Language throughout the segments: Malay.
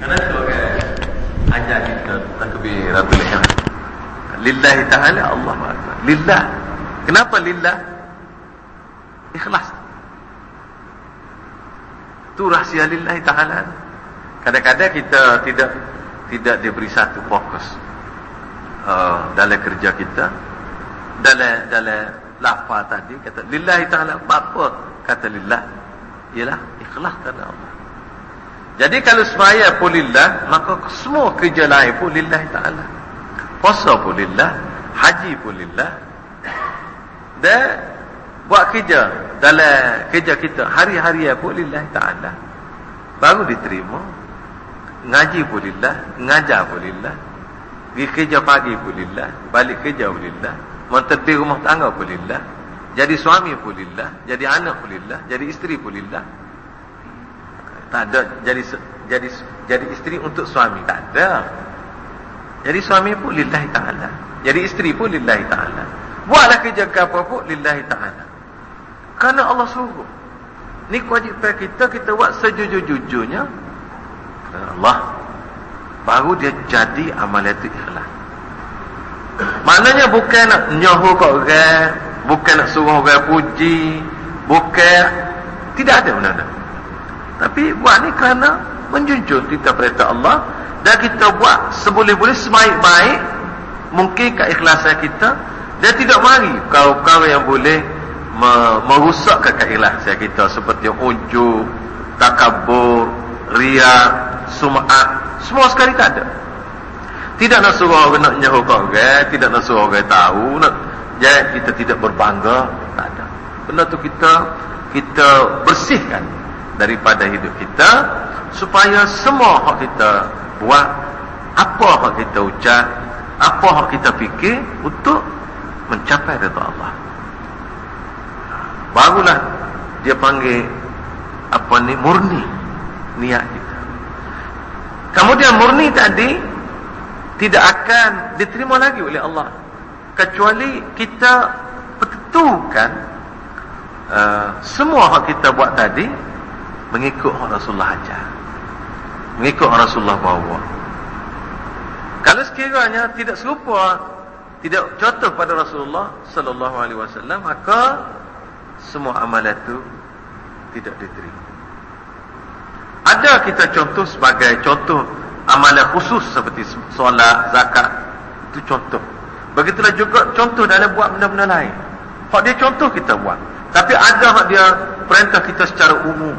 Karena tu ajar kita takbiratul ihram. Lillahi ta'ala Allah. Lillah. Kenapa lillah? Ikhlas. Tu rahsia lillahi ta'ala. Kadang-kadang kita tidak tidak diberi satu fokus uh, dalam kerja kita dalam dalam lafaz tadi kata lillahi ta'ala apa kata lillah ialah ikhlas kerana Allah jadi kalau semaya pun lillah maka semua kerja lain pun lillahi ta'ala. Puasa pun lillah haji pun lillah. Dan buat kerja dalam kerja kita hari-hari pun lillahi ta'ala. Baru diterima. Ngaji pun lillah, ngajar pun lillah, pergi kerja pagi pun lillah, balik kerja pun lillah, mentedih rumah tangga pun lillah, jadi suami pun lillah, jadi anak pun lillah, jadi isteri pun lillah. Tak ada jadi jadi jadi isteri untuk suami tak ada. Jadi suami pun lillahi taala. Jadi isteri pun lillahi taala. Buatlah kerja apa pun lillahi taala. Karena Allah suruh. Ni kewajipan kita kita buat sejujur-jujurnya Allah baru dia jadi amalan itu ikhlas maknanya bukan nak nyohu kat orang bukan nak suruh orang puji bukan tidak ada benda tapi buat ni kerana menjunjung kita perintah Allah dan kita buat seboleh-boleh sebaik-baik mungkin keikhlasan kita dia tidak mari kau-kau yang boleh merusakkan keikhlasan kita seperti ujub takabur riak sum'at semua sekali tak ada. Tidak nak suruh orang nak nyahu kau orang tidak nak suruh orang tahu nak ya kita tidak berbangga tak ada. Benda tu kita kita bersihkan daripada hidup kita supaya semua hak kita buat apa hak kita ucap apa hak kita fikir untuk mencapai redha Allah. Barulah dia panggil apa ni murni niat kita. Kemudian murni tadi tidak akan diterima lagi oleh Allah kecuali kita tentukan uh, semua hak kita buat tadi mengikut Rasulullah ajar. Mengikut Rasulullah bawa. Kalau sekiranya tidak serupa tidak contoh pada Rasulullah sallallahu alaihi wasallam maka semua amalan itu tidak diterima. Ada kita contoh sebagai contoh amalan khusus seperti solat, zakat. Itu contoh. Begitulah juga contoh dalam buat benda-benda lain. Hak dia contoh kita buat. Tapi ada hak dia perintah kita secara umum.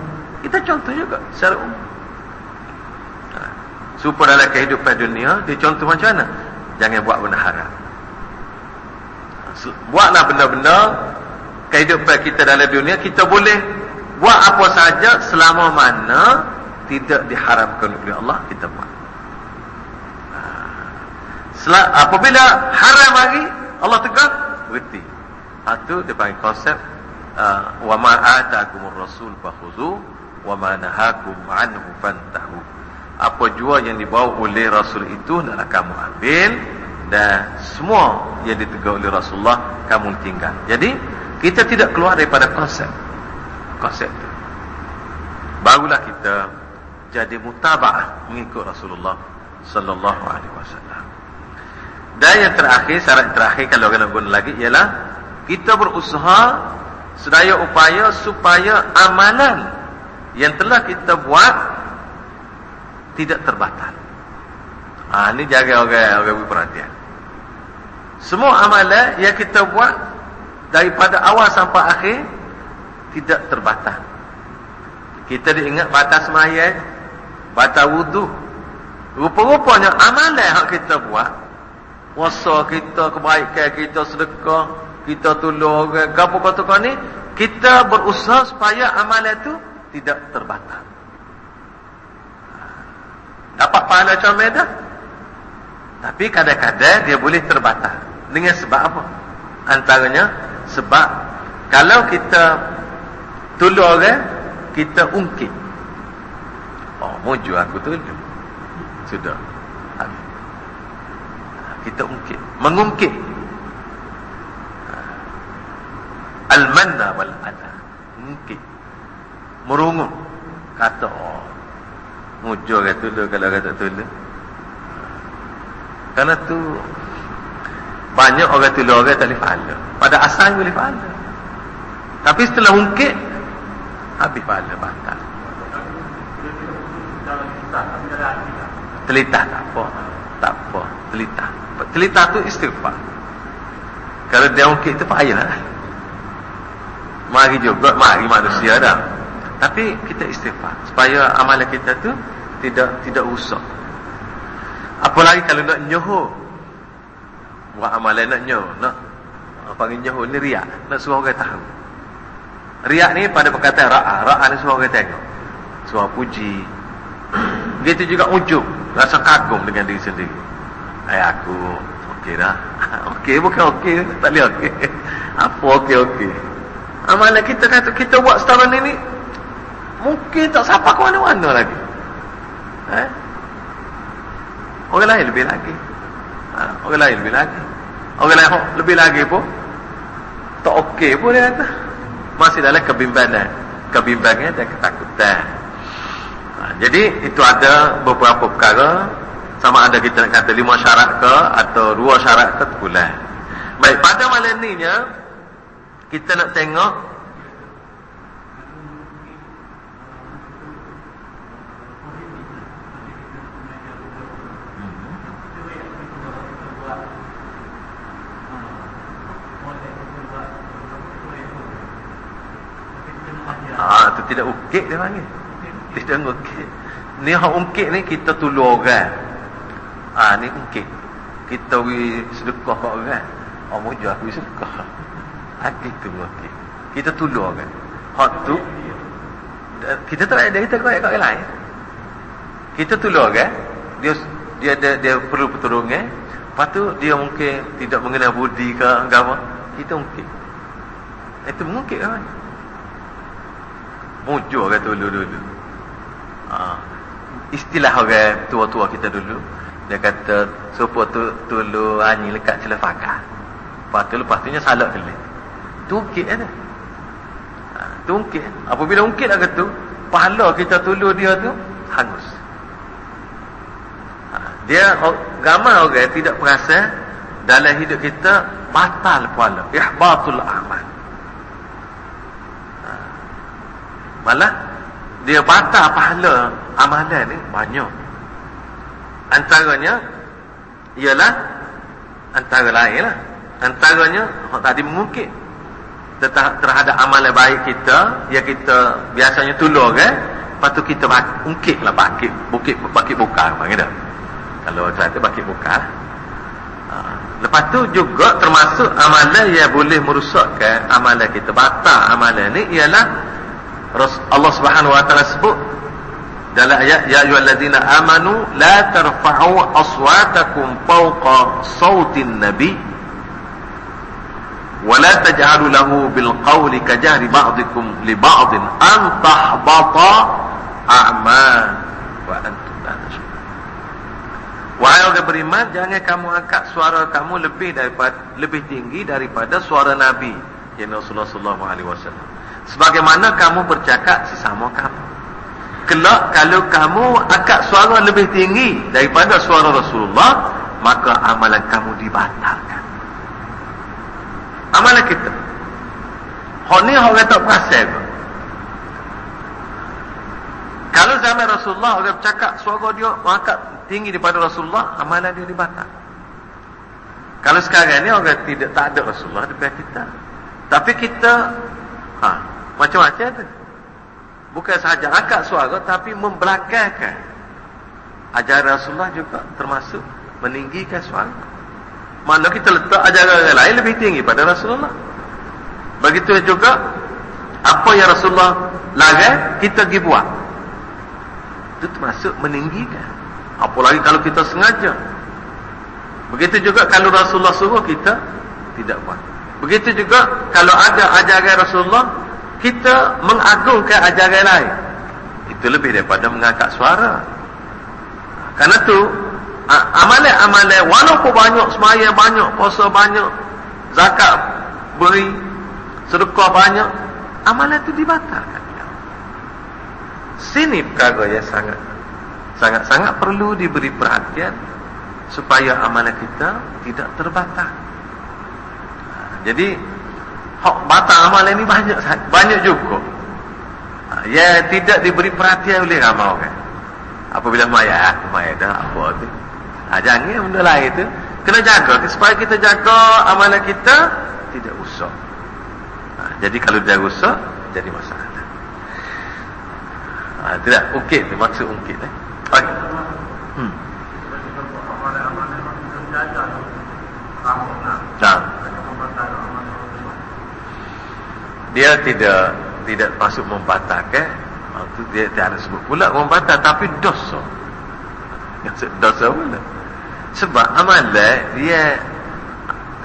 Kita contoh juga secara umum. Ha. Supaya dalam kehidupan dunia, dia contoh macam mana? Jangan buat benda haram. Buatlah benda-benda kehidupan kita dalam dunia, kita boleh buat apa saja selama mana tidak diharamkan oleh Allah kita buat. Sel apabila haram lagi Allah tegur berhenti. Itu dia panggil konsep uh, wa ma ataakumur rasul fakhuzu wa ma nahakum anhu fantahu. Apa jua yang dibawa oleh rasul itu hendaklah kamu ambil dan semua yang ditegur oleh Rasulullah kamu tinggal. Jadi kita tidak keluar daripada konsep konsep itu. Barulah kita jadi mutaba'ah mengikut Rasulullah sallallahu alaihi wasallam. Dan yang terakhir, syarat terakhir kalau kena guna lagi ialah kita berusaha sedaya upaya supaya amalan yang telah kita buat tidak terbatal. Ah ha, ini jaga orang orang perhatian. Semua amalan yang kita buat daripada awal sampai akhir tidak terbatal. Kita diingat batas semaya batal wudu. Rupa-rupanya amalan yang kita buat, puasa kita, kebaikan kita, sedekah, kita tolong orang, apa kata ni, kita berusaha supaya amalan itu tidak terbatal. Dapat pahala macam dah. Tapi kadang-kadang dia boleh terbatal. Dengan sebab apa? Antaranya sebab kalau kita tolong orang, kita ungkit. Oh, muju aku tu Sudah. Kita ungkit. Mengungkit. Al-manna wal-adha. Mungkit. Merungut. Kata, oh, Mujur kata tolong kalau kata tolong. Karena tu banyak orang tolong orang tak boleh pahala. Pada asal boleh pahala. Tapi setelah ungkit habis pahala batal. Telitah tak apa. Tak apa. Telitah. Telitah tu istighfar. Kalau dia ungkit tu payah lah. Mari juga, mari manusia dah. Tapi kita istighfar. Supaya amalan kita tu tidak tidak rusak. Apalagi kalau nak nyoho. Buat amalan nak nyoho. Nak panggil nyoho ni riak. Nak suruh orang tahu. Riak ni pada perkataan ra'ah. Ra'ah ni suruh orang tengok. Suruh puji. Dia tu juga ujub. Rasa kagum dengan diri sendiri. Hai aku. Okey dah. Okey bukan okey. Tak boleh okey. Apa okey okey. Amalan kita kata kita buat setahun ini. Mungkin tak siapa ke mana-mana lagi. Eh? Orang lain lebih lagi. Ha, orang lain lebih lagi. Orang lain lebih lagi pun tak okey pun dia kata. Masih dalam kebimbangan. Kebimbangan dan ketakutan. Ha, jadi itu ada beberapa perkara sama ada kita nak kata lima syarat ke atau dua syarat ke terpulang. Baik, pada malam ni kita nak tengok Ah, tu tidak ukit dia panggil. Tidak ukit. Ni hak ungkit ni kita tolong orang. Ah ni ungkit. Kita wi sedekah kat orang. Oh mujah aku sedekah. Hati tu ungkit. Kita tolong orang. Hak tu kita tak ada kita kau kat lain. Kita tolong orang. Dia dia dia, dia perlu pertolongan. Lepas tu dia mungkin tidak mengenal budi ke agama. Kita ungkit. Itu mungkin kan? Mujur kata dulu-dulu. Ha. Istilah orang tua-tua kita dulu. Dia kata, siapa tu tulu anjing lekat celah fakar. Lepas tu, lepas tu salah kali. Tu ungkit ada. Ha, tu ungkit. Apabila ungkit lah kata, pahala kita tulu dia tu, hangus. Ha, dia, gamai orang tidak perasa dalam hidup kita, batal pahala. Ihbatul amal. Malah dia batal pahala amalan ni banyak. Antaranya ialah antara lain lah. Antaranya hak tadi mungkin terhadap amalan baik kita yang kita biasanya tolong kan. Lepas tu kita ungkit lah bakit bukit bakit buka panggil dah. Kalau kata bakit buka. Ha. Lepas tu juga termasuk amalan yang boleh merosakkan amalan kita batal amalan ni ialah Allah Subhanahu wa taala sebut dalam ayat ya ayyuhallazina amanu la tarfa'u aswatakum fawqa sautin nabi wa la taj'alu lahu bil qawli kajahri ba'dikum li ba'din an tahbata a'mal wa antum la Wahai orang beriman jangan kamu angkat suara kamu lebih daripada lebih tinggi daripada suara nabi ya Rasulullah sallallahu alaihi wasallam sebagaimana kamu bercakap sesama kamu. Kelak kalau kamu akak suara lebih tinggi daripada suara Rasulullah maka amalan kamu dibatalkan. Amalan kita. Hak ni orang tak perasan kalau zaman Rasulullah orang bercakap suara dia mengangkat tinggi daripada Rasulullah amalan dia dibatal. Kalau sekarang ni orang tidak tak ada Rasulullah di kita. Tapi kita ha, macam-macam tu. Bukan sahaja angkat suara tapi membelakangkan. Ajaran Rasulullah juga termasuk meninggikan suara. Mana kita letak ajaran yang lain lebih tinggi pada Rasulullah. Begitu juga apa yang Rasulullah larang kita pergi buat. Itu termasuk meninggikan. Apalagi kalau kita sengaja. Begitu juga kalau Rasulullah suruh kita tidak buat. Begitu juga kalau ada ajaran Rasulullah kita mengagungkan ajaran lain. Itu lebih daripada mengangkat suara. Kerana tu amalan-amalan walaupun banyak semayang banyak puasa banyak zakat beri sedekah banyak amalan itu dibatalkan. Sini perkara yang sangat sangat-sangat perlu diberi perhatian supaya amalan kita tidak terbatal. Jadi hak batal amalan ini banyak banyak juga. Ya tidak diberi perhatian oleh ramai orang. Apabila maya, maya dah apa tu? Ha, jangan benda lain tu. Kena jaga supaya kita jaga amalan kita tidak usah. Ha, jadi kalau dia rusak jadi masalah. Ha, tidak ungkit maksud ungkit eh. Okey. Hmm. Nah. Dia tidak tidak masuk membatalkan itu dia tidak sebut pula membatal tapi dosa. Dosa pula sebab amalan dia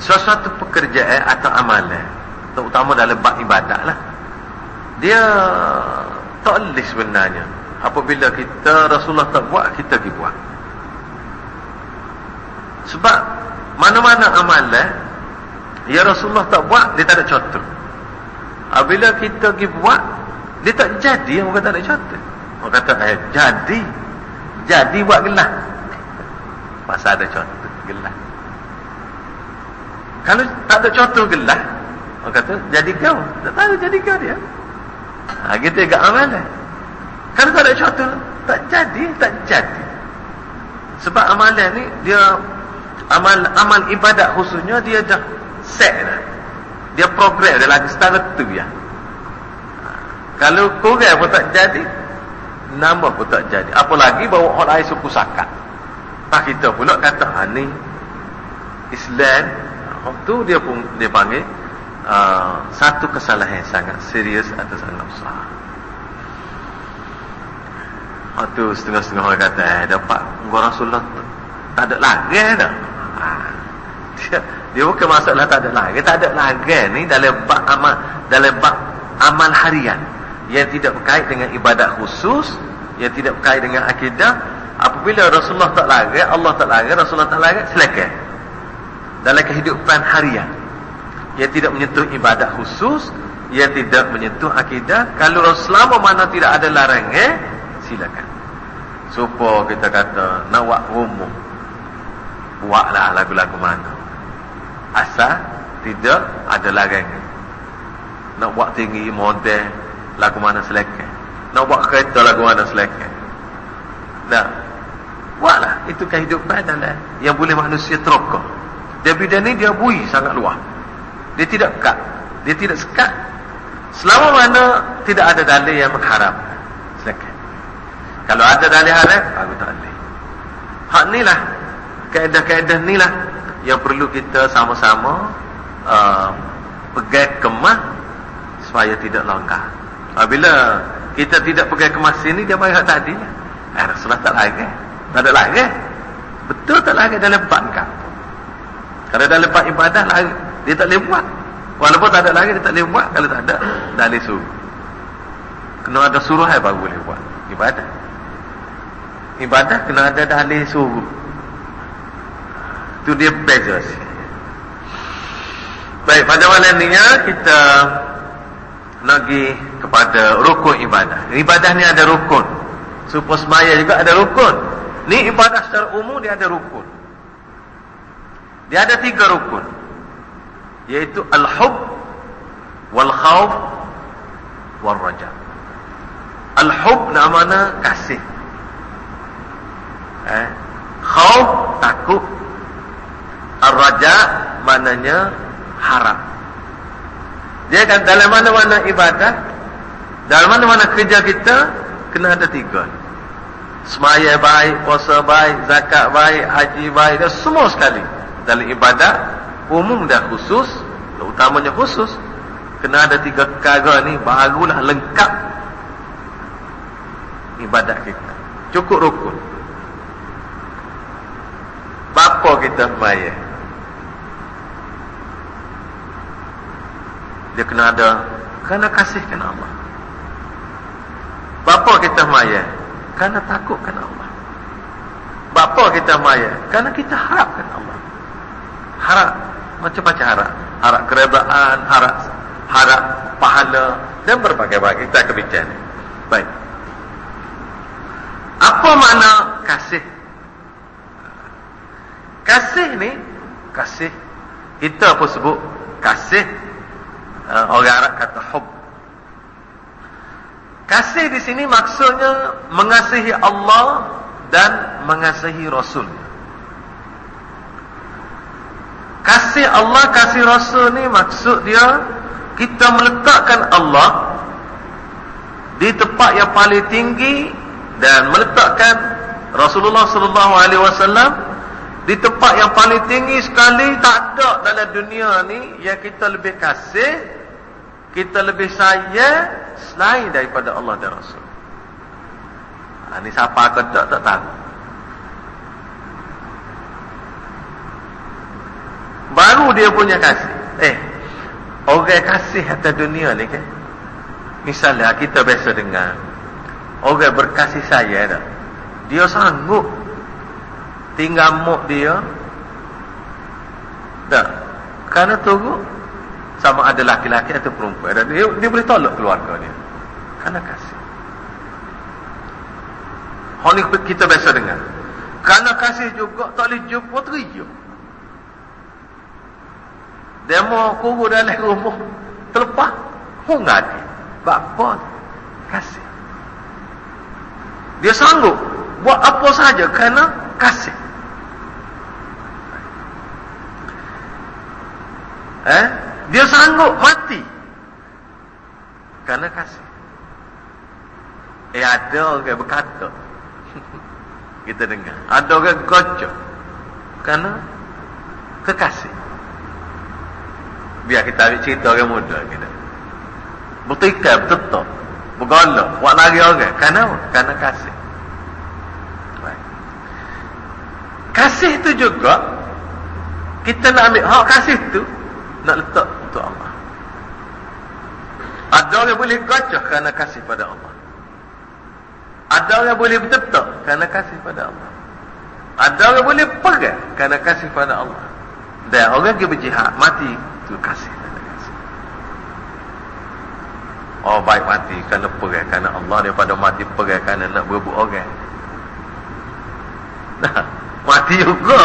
sesuatu pekerjaan atau amalan terutama dalam bab ibadat lah. Dia tak boleh sebenarnya. Apabila kita Rasulullah tak buat kita pergi buat. Sebab mana-mana amalan ya Rasulullah tak buat dia tak ada contoh apabila kita pergi buat dia tak jadi orang kata ada contoh. Orang kata eh, jadi. Jadi buat gelah. Pasal ada contoh gelah. Kalau tak ada contoh gelah orang kata jadi kau. Tak tahu jadi kau dia. Ha, kita agak amalan kalau tak ada contoh tak jadi tak jadi. Sebab amalan ni dia amal amal ibadat khususnya dia dah set dah dia progress dia lagi setara tu ya kalau kurang pun tak jadi Nambah pun tak jadi. Apalagi bawa orang lain suku sakat? Tak kita pula kata ha, ni Islam. Waktu dia pun dia panggil uh, Satu kesalahan sangat serius Atau sangat besar. Waktu setengah-setengah orang kata Eh dapat Gua Rasulullah Tak ada lagi dah. Ha. Dia, dia bukan masalah tak ada lagi Tak ada lagi ni dalam bak amal Dalam bak amal harian. Yang tidak berkait dengan ibadat khusus yang tidak berkait dengan akidah apabila Rasulullah tak lagi Allah tak lagi Rasulullah tak lagi silakan. Dalam kehidupan harian. Yang tidak menyentuh ibadat khusus yang tidak menyentuh akidah. Kalau Rasulullah mana tidak ada larangan silakan. Supaya kita kata nak buat umum buatlah lagu-lagu mana asal tidak ada larangan. Nak buat tinggi model lagu mana selekeh. Nak buat kereta lagu mana selekeh. Nah buatlah. Itu kehidupan dalam yang boleh manusia terokok dia bidang ni dia bui sangat luas dia tidak kat dia tidak sekat. Selama mana tidak ada dalil yang mengharap selekeh. Kalau ada dalil harap aku tak boleh. Hak ni lah. Kaedah-kaedah ni lah yang perlu kita sama-sama uh, pegang kemah supaya tidak langkah Apabila kita tidak pakai kemas ini dia bayar tadi. Eh Rasulullah tak lagi. Tak ada lagi. Betul tak lagi dalam lebat kau. Kalau dalam lebat ibadah lagi dia tak boleh buat. Walaupun tak ada lagi dia tak boleh buat kalau tak ada dalil suruh. Kena ada suruh hai baru boleh buat ibadah. Ibadah kena ada dalil suruh. Itu dia beza. Baik, pada malam ini kita lagi kepada rukun ibadah. Ibadah ni ada rukun. Supaya semaya juga ada rukun. Ni ibadah secara umum dia ada rukun. Dia ada tiga rukun. Yaitu al-hub wal khawf wal raja. Al-hub namanya kasih. Eh? Khawf takut. Al-raja maknanya harap. Dia kan dalam mana-mana ibadah, dalam mana-mana kerja kita, kena ada tiga. Semaya baik, puasa baik, zakat baik, haji baik, dan semua sekali. Dalam ibadah, umum dan khusus, utamanya khusus, kena ada tiga perkara ni, barulah lengkap ibadah kita. Cukup rukun. Bapa kita semaya. Dia kena ada kerana kasih kena Allah. Bapa kita maya kerana takut kena Allah. Bapa kita maya kerana kita harap kena Allah. Harap macam-macam harap. Harap kerebaan harap harap pahala dan berbagai-bagai. Kita akan bincang baik. Apa makna kasih. Kasih ni, kasih. Kita pun sebut kasih. Uh, orang Arab kata hub. Kasih di sini maksudnya mengasihi Allah dan mengasihi Rasul. Kasih Allah, kasih Rasul ni maksud dia kita meletakkan Allah di tempat yang paling tinggi dan meletakkan Rasulullah sallallahu alaihi wasallam di tempat yang paling tinggi sekali tak ada dalam dunia ni yang kita lebih kasih kita lebih sayang selain daripada Allah dan Rasul. Ha, ni siapa aku tak, tak tahu. Baru dia punya kasih. Eh, orang kasih atas dunia ni kan. Misalnya kita biasa dengar. Orang berkasih saya dah. Dia sanggup tinggal muk dia. Tak. Kerana tunggu sama ada laki-laki atau perempuan. Dan dia, dia boleh tolak keluarga dia. Kerana kasih. Ni kita biasa dengar. Kerana kasih juga tak boleh jumpa teriak. Demo kuru dalam rumah terlepas hungat bapa kasih. Dia sanggup buat apa saja kerana kasih eh dia sanggup mati. Karena kasih. Eh ada orang berkata. Kita dengar. Ada orang gocok. Karena kekasih. Biar kita ambil cerita orang muda kita. Bertikai, bertutup. Bergolok. Buat lari orang. Karena apa? Karena kasih. Kasih itu juga kita nak ambil hak kasih itu nak letak untuk Allah. Ada orang boleh gacah kerana kasih pada Allah. Ada orang boleh bertetap kerana kasih pada Allah. Ada orang boleh pegang kerana kasih pada Allah. Dan orang yang berjihad mati itu kasih. Oh baik mati kerana pegang kerana Allah daripada mati pegang kerana nak berebut orang. Nah, mati juga.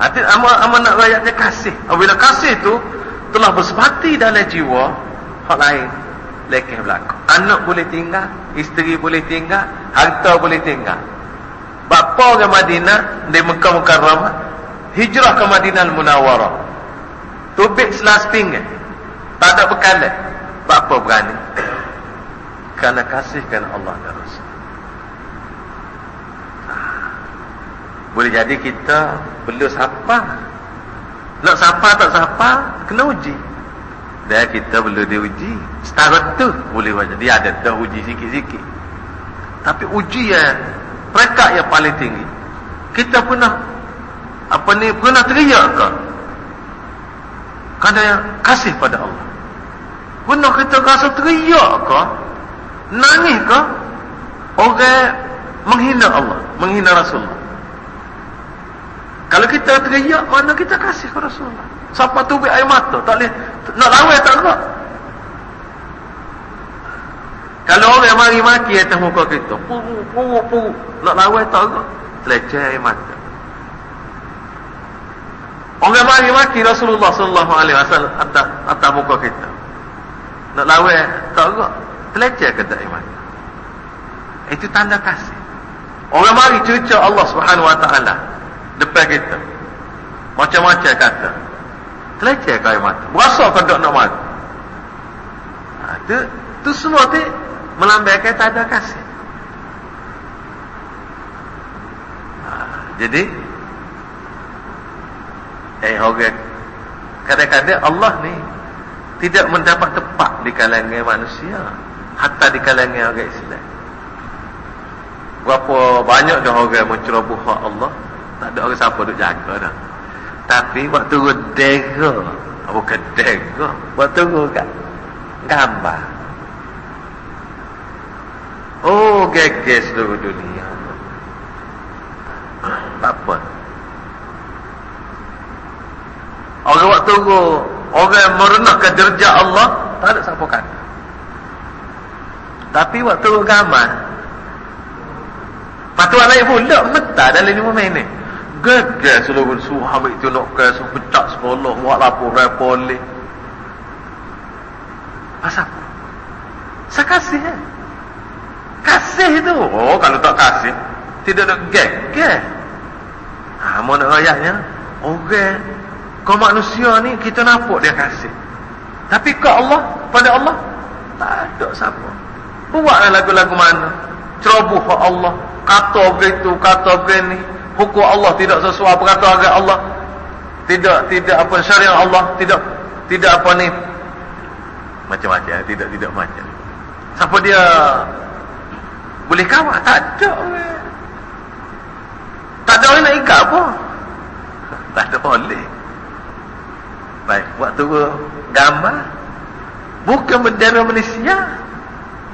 Hati amal amal nak rakyatnya kasih. Apabila kasih itu telah bersepati dalam jiwa hak lain lekeh berlaku. Anak boleh tinggal, isteri boleh tinggal, harta boleh tinggal. Bapa ke Madinah di Mekah Mukarramah hijrah ke Madinah Al-Munawwarah. Tubik selas pinggan. Tak ada bekalan. Bapa berani. Karena kasihkan Allah dan Rasul. Boleh jadi kita perlu siapa nak siapa tak siapa kena uji. Dan kita perlu diuji. Setara tu boleh wajah dia ada dah uji sikit-sikit. Tapi uji yang mereka yang paling tinggi. Kita pernah apa ni pernah teriak ke? Kerana yang kasih pada Allah. Pernah kita rasa teriak ke? Nangis ke? Orang menghina Allah menghina Rasulullah kalau kita teriak, mana kita kasih ke Rasulullah? Siapa tu air mata? Tak boleh. Nak lawai tak kok? Kalau orang mari maki atas muka kita, puru, puru, puru. Nak lawai tak kok? Leceh air mata. Orang mari maki Rasulullah sallallahu alaihi wasallam atas atas muka kita. Nak lawai tak kok? Leceh kata air mata. Itu tanda kasih. Orang mari cuca Allah Subhanahu wa taala depan kita macam-macam kata. Teleceh kau air mata berasa kau tak nak mati. Ha, tu, tu semua tu melambaikan tak ada kasih. Ha, jadi eh orang kadang-kadang Allah ni tidak mendapat tepat di kalangan manusia hatta di kalangan orang Islam. Berapa banyak dah orang menceroboh Allah tak ada orang siapa duk jaga dah. Tapi waktu turun dega, bukan dega, waktu turun kat gambar. Oh, geges seluruh dunia. Tak apa. Orang waktu turun, orang merenahkan derajat Allah, tak ada siapa kata. Tapi waktu turun gambar, Patu lain pula mentah dalam lima minit. Gagal seluruh suruh ambil tu nak ke suruh pecah sekolah buat lapor boleh. Pasal apa? Saya kasih eh? Kasih tu. Oh kalau tak kasih tidak ada gag. Gag. Ha, mau nak. Orang okay. kau manusia ni kita nampak dia kasih. Tapi ke Allah, pada Allah tak ada siapa. Buatlah lagu-lagu mana? Ceroboh Allah, kata begitu, kata begini. Hukum Allah tidak sesuai apa kata agak Allah. Tidak tidak apa syariat Allah, tidak tidak apa ni macam-macam, tidak tidak macam. Siapa dia boleh kawal? Tak ada. Tak ada orang nak ikat pun. Tak ada boleh. Baik, waktu gambar bukan bendera Malaysia.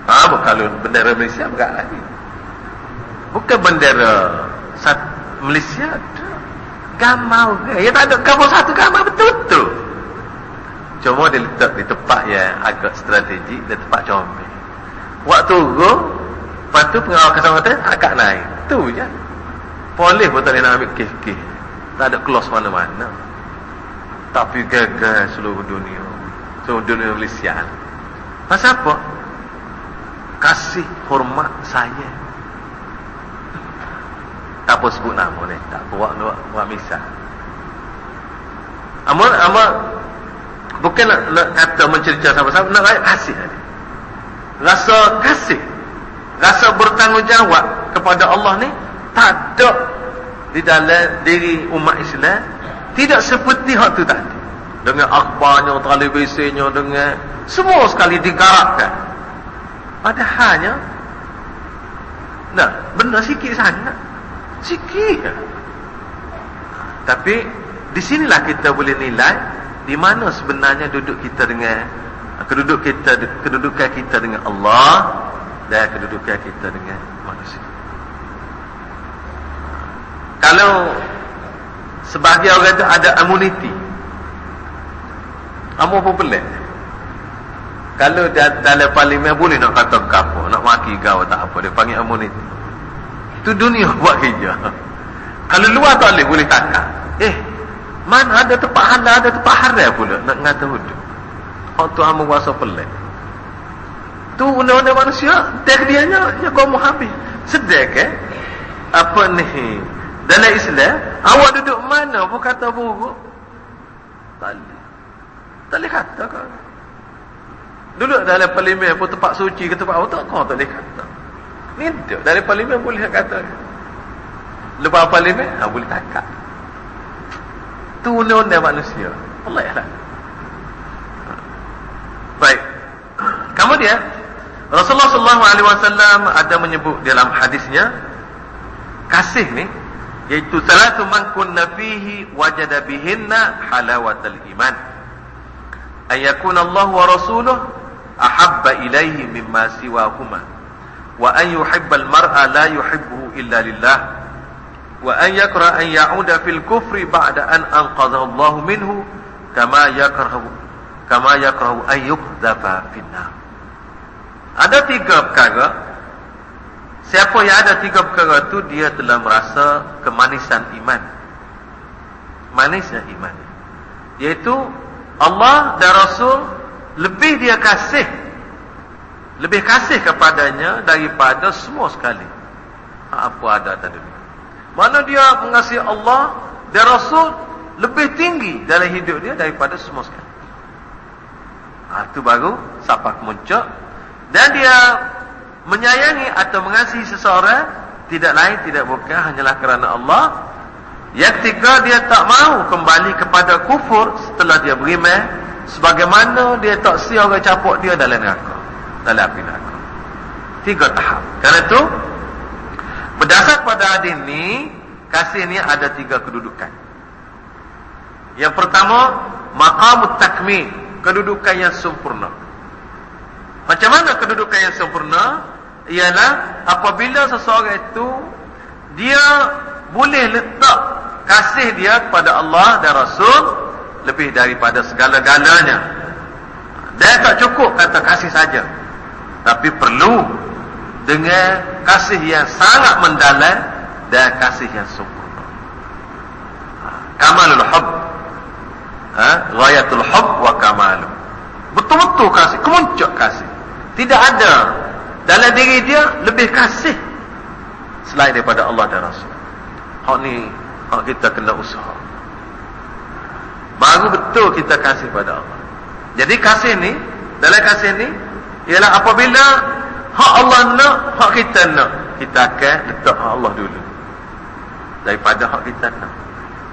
Ha, bukan bendera Malaysia bukan lagi. Bukan bendera sat Malaysia ada. Gambar Ya tak ada gambar satu gambar betul tu. Cuma dia letak di tempat yang agak strategik, di tempat comel. Waktu tu, lepas tu pengawal keselamatan agak naik. Tu je. Boleh pun tak nak ambil kif-kif. Tak ada close mana-mana. Tapi gagal seluruh dunia. Seluruh dunia Malaysia. Masa apa? Kasih hormat saya. Tak apa sebut nama ni. Tak buat, buat, buat misal. Amal, amal. Bukan nak, nak kata mencerita sama-sama. Nak raya kasih. Rasa kasih. Rasa bertanggungjawab kepada Allah ni. Tak ada di dalam diri umat Islam. Tidak seperti hak tu tadi. Dengan akhbarnya, televisinya, dengan semua sekali digarapkan. Padahalnya, nah, benda sikit sangat. Sikit. Tapi, di sinilah kita boleh nilai di mana sebenarnya duduk kita dengan keduduk kita kedudukan kita dengan Allah dan kedudukan kita dengan manusia. Kalau sebahagian orang itu ada imuniti. Apa pun pelik. Kalau dalam parlimen boleh nak kata apa, nak maki kau tak apa, dia panggil imuniti. Itu dunia buat kerja. Kalau luar tak boleh, boleh takak. Eh, mana ada tempat halal, ada tempat haram pula nak ngata hudud. Oh tu amu kuasa pelik. Tu undang-undang manusia, tek dia nya, ya kau mau habis. Sedek eh? Apa ni? Dalam Islam, awak duduk mana pun kata buruk. Tak boleh. Tak boleh kata kau. Duduk dalam parlimen pun tempat suci ke tempat apa tak kau tak boleh kata. Ni dari parlimen boleh kata. Lepas parlimen, ha, boleh takak. Tu undang-undang manusia. Allah ya lah. Baik. Kemudian Rasulullah sallallahu alaihi wasallam ada menyebut dalam hadisnya kasih ni iaitu salatu man kunna fihi wajada bihinna halawatal iman ayakuna Allah wa rasuluh ahabba ilaihi mimma siwahuma wa an yuhibbal mar'a la yuhibbuhu illa lillah wa an yakra an ya'uda fil kufri ba'da an anqadhahu Allah minhu kama yakrahu kama yakrahu an yuqdhafa finnar ada tiga perkara Siapa yang ada tiga perkara itu dia telah merasa kemanisan iman. Manisnya iman. Yaitu Allah dan Rasul lebih dia kasih. Lebih kasih kepadanya daripada semua sekali. Apa ada tadi. Mana dia mengasihi Allah dan Rasul lebih tinggi dalam hidup dia daripada semua sekali. Ha, itu baru sapak muncul. Dan dia menyayangi atau mengasihi seseorang tidak lain tidak bukan hanyalah kerana Allah yang ketika dia tak mau kembali kepada kufur setelah dia beriman sebagaimana dia tak sia orang capuk dia dalam neraka neraka tiga tahap. Kerana itu berdasar pada hadis ini kasih ini ada tiga kedudukan. Yang pertama maqamut takmil kedudukan yang sempurna. Macam mana kedudukan yang sempurna? Ialah apabila seseorang itu dia boleh letak kasih dia kepada Allah dan Rasul lebih daripada segala-galanya. Dia tak cukup kata kasih saja. Tapi perlu dengan kasih yang sangat mendalam dan kasih yang sempurna. Ha, kamalul hub. Ha? ghayatul hub wa kamalu betul-betul kasih kemuncak kasih. Tidak ada dalam diri dia lebih kasih selain daripada Allah dan Rasul. Hak ni hak kita kena usaha. Baru betul kita kasih pada Allah. Jadi kasih ni dalam kasih ni ialah apabila hak Allah nak hak kita nak kita akan letak hak Allah dulu. Daripada hak kita nak.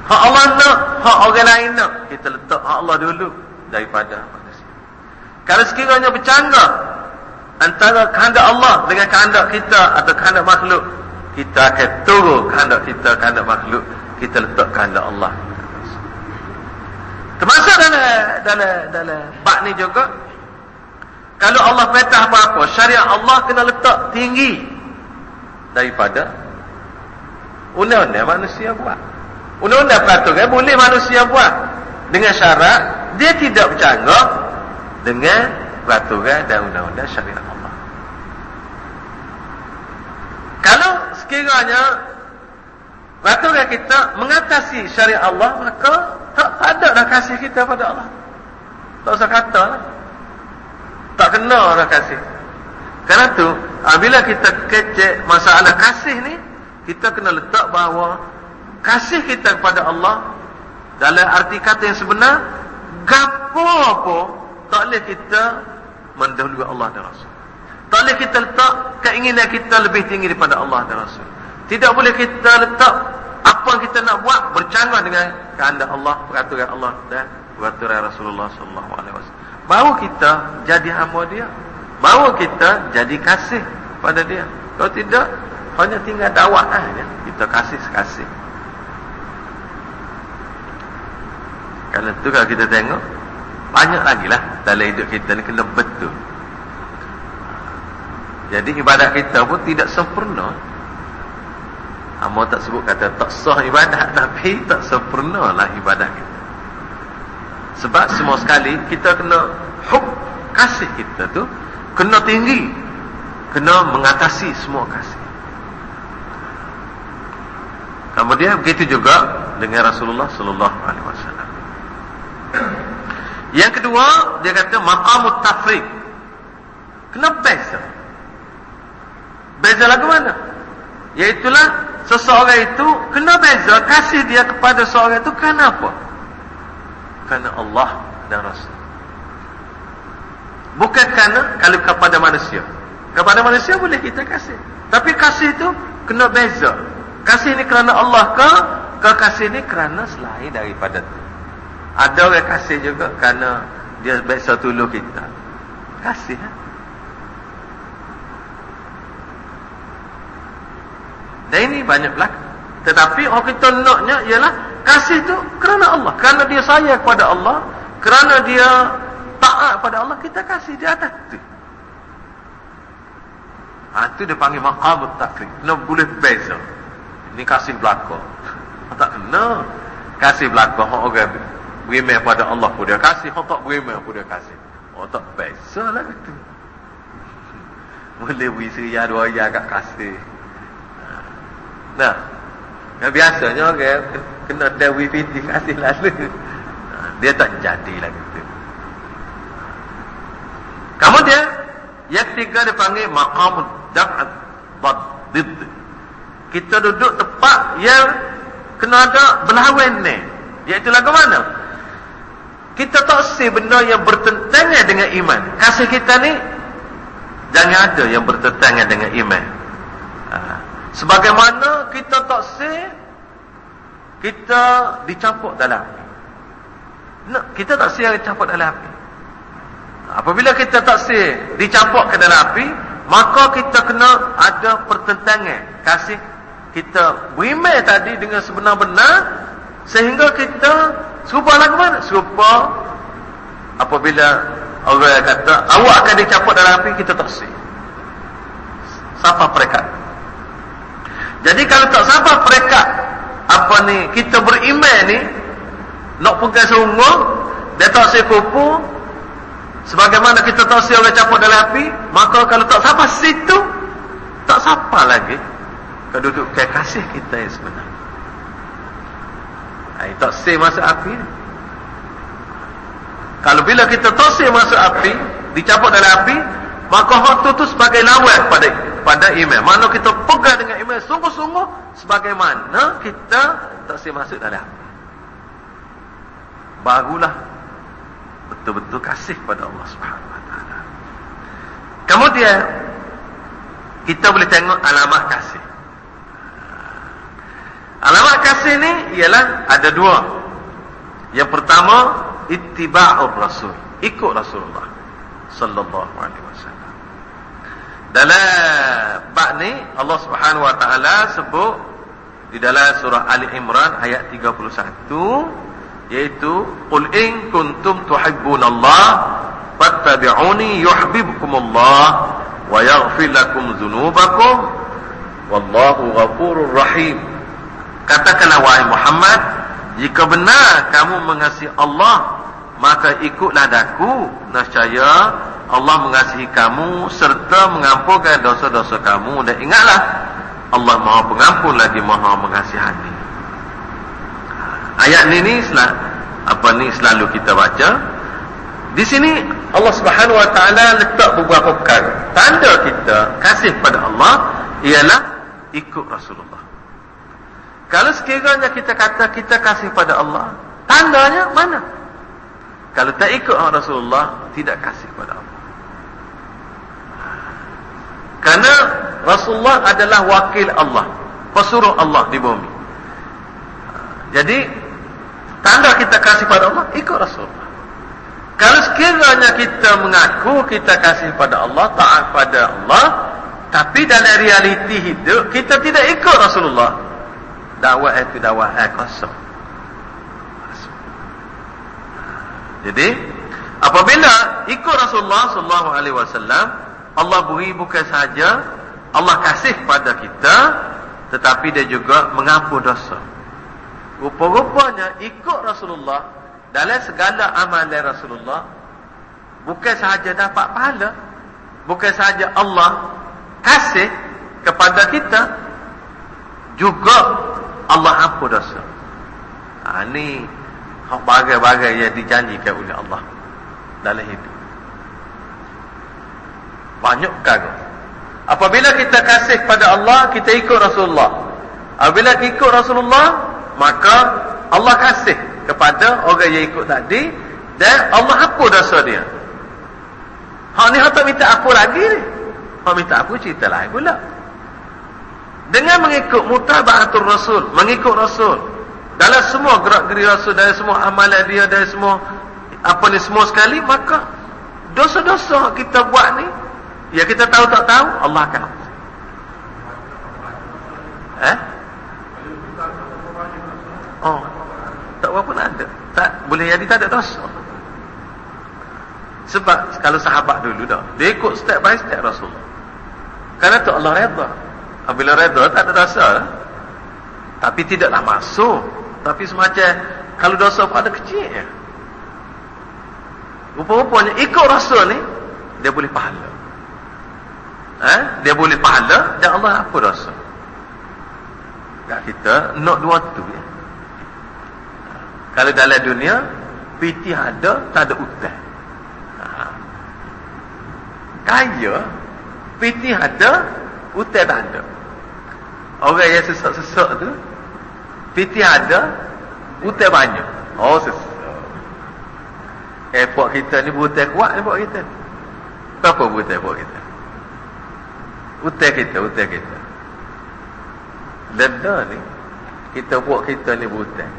Hak Allah nak hak orang lain nak kita letak hak Allah dulu daripada manusia. Kalau sekiranya bercanggah antara kehendak Allah dengan kehendak kita atau kehendak makhluk kita akan turun kehendak kita kehendak makhluk kita letak kehendak Allah. Termasuk dalam dalam dalam bab ni juga kalau Allah perintah apa-apa syariat Allah kena letak tinggi daripada undang-undang manusia buat undang-undang peraturan boleh manusia buat dengan syarat dia tidak bercanggah dengan peraturan dan undang-undang syariat Allah. Kalau sekiranya peraturan kita mengatasi syariat Allah, maka tak ada dah kasih kita pada Allah. Tak usah kata lah. Tak kena dah kasih. Kerana tu, bila kita kecek masalah kasih ni, kita kena letak bahawa kasih kita kepada Allah dalam arti kata yang sebenar, gapo apa tak boleh kita mendahului Allah dan Rasul. Tak boleh kita letak keinginan kita lebih tinggi daripada Allah dan Rasul. Tidak boleh kita letak apa yang kita nak buat bercanggah dengan kehendak Allah, peraturan Allah dan peraturan Rasulullah sallallahu alaihi wasallam. Baru kita jadi hamba dia. Baru kita jadi kasih pada dia. Kalau tidak, hanya tinggal dakwah aja. Kita kasih sekasih. Kalau tu kalau kita tengok banyak lagi lah dalam hidup kita ni kena betul. Jadi ibadat kita pun tidak sempurna. Amo tak sebut kata tak sah ibadat tapi tak sempurna lah ibadat kita. Sebab semua sekali kita kena hub kasih kita tu kena tinggi. Kena mengatasi semua kasih. Kemudian begitu juga dengan Rasulullah sallallahu alaihi wasallam. Yang kedua, dia kata maqamut tafriq. Kenapa beza? Beza lagu mana? Iaitulah seseorang itu kena beza kasih dia kepada seorang itu kenapa? Kerana Allah dan Rasul. Bukan kerana kalau kepada manusia. Kepada manusia boleh kita kasih. Tapi kasih itu kena beza. Kasih ini kerana Allah ke? Ke kasih ini kerana selain daripada itu. Ada orang kasih juga kerana dia biasa tolong kita. Kasih. Ha? Dan ini banyak belakang. Tetapi orang kita naknya ialah kasih itu kerana Allah. Kerana dia sayang kepada Allah. Kerana dia taat kepada Allah. Kita kasih di atas itu. Ha, itu dia panggil maqamut takrik. Kena boleh beza. Ini kasih belakang. Tak kena. Kasih belakang orang berimeh pada Allah pun dia kasih orang tak berimeh pun dia kasih orang tak biasa lah itu boleh beri seria dua ayat kat kasih nah yang biasanya orang okay, kena dewi piti kasih lalu dia tak lah gitu kemudian yang ketiga dipanggil maqam da'at badid kita duduk tepat yang kena ada berlawan ni iaitu lagu mana kita tak si benda yang bertentangan dengan iman. Kasih kita ni jangan ada yang bertentangan dengan iman. Ha. Sebagaimana kita tak si kita dicampur dalam kita tak si yang dicampur dalam api. Apabila kita tak si dicampur ke dalam api, maka kita kena ada pertentangan. Kasih kita beriman tadi dengan sebenar-benar sehingga kita Serupa lagu mana? Serupa apabila orang kata awak akan dicaput dalam api kita tak sih. Siapa perekat? Jadi kalau tak siapa perekat apa ni kita beriman ni nak pegang sungguh dia tak sih kupu sebagaimana kita tak sih orang caput dalam api maka kalau tak siapa situ siapa lagi kedudukan kasih kita yang sebenar. Hai, tak say masuk api ni. Kalau bila kita tosir masuk api, dicapuk dalam api, maka hak tu sebagai lawan pada pada iman. Mana kita pegang dengan iman sungguh-sungguh sebagaimana kita tosir masuk dalam. Barulah betul-betul kasih pada Allah Subhanahu Wa Taala. Kemudian kita boleh tengok alamat kasih. Alamat kasih ni ialah ada dua. Yang pertama ittiba'ur rasul, ikut Rasulullah sallallahu alaihi wasallam. Dalam bab ni Allah Subhanahu wa taala sebut di dalam surah Ali Imran ayat 31 iaitu qul in kuntum tuhibbunallah fattabi'uni yuhibbukumullah wa yaghfir lakum dzunubakum wallahu ghafurur rahim. Katakanlah wahai Muhammad jika benar kamu mengasihi Allah maka ikutlah daku nescaya Allah mengasihi kamu serta mengampunkan dosa-dosa kamu dan ingatlah Allah Maha Pengampun lagi Maha Mengasihani. Ayat ini ni apa ni selalu kita baca. Di sini Allah Subhanahu Wa Taala letak beberapa perkara. Tanda kita kasih pada Allah ialah ikut Rasulullah. Kalau sekiranya kita kata kita kasih pada Allah, tandanya mana? Kalau tak ikut Rasulullah, tidak kasih pada Allah. Karena Rasulullah adalah wakil Allah, pesuruh Allah di bumi. Jadi, tanda kita kasih pada Allah, ikut Rasulullah. Kalau sekiranya kita mengaku kita kasih pada Allah, taat pada Allah, tapi dalam realiti hidup, kita tidak ikut Rasulullah, dakwah itu dakwah kosong. Jadi apabila ikut Rasulullah sallallahu alaihi wasallam, Allah beri bukan saja Allah kasih pada kita tetapi dia juga mengampun dosa. Rupa-rupanya ikut Rasulullah dalam segala amalan Rasulullah bukan sahaja dapat pahala, bukan sahaja Allah kasih kepada kita juga Allah ampun dosa. Ha, ini bagai-bagai yang dijanjikan oleh Allah dalam hidup. Banyak kali. Apabila kita kasih pada Allah, kita ikut Rasulullah. Apabila kita ikut Rasulullah, maka Allah kasih kepada orang yang ikut tadi dan Allah ampun dosa dia. Hak ni hak tak minta apa lagi ni. Hak minta apa cerita lain pula dengan mengikut mutaba'atul rasul mengikut rasul dalam semua gerak-geri rasul dalam semua amalan dia dalam semua apa ni semua sekali maka dosa-dosa kita buat ni ya kita tahu tak tahu Allah akan eh? Oh tak apa pun ada. Tak boleh jadi tak ada dosa. Sebab kalau sahabat dulu dah dia ikut step by step Rasulullah. Kerana tu Allah redha Apabila reda tak ada dosa. Tapi tidaklah masuk. Tapi semacam kalau dosa pun ada kecil ya. Rupa-rupanya ikut rasa ni dia boleh pahala. Eh? Dia boleh pahala dan Allah apa dosa. Kat kita nak dua tu ya. Kalau dalam dunia piti ada tak ada utang. Ha. Kaya piti ada utang tak ada. Orang yang sesak-sesak tu Piti ada Utai banyak. Oh sesak Airport kita ni berutai kuat airport kita Berapa berutai airport kita? Utai kita Utai kita. Denda ni Kita buat kita ni berutai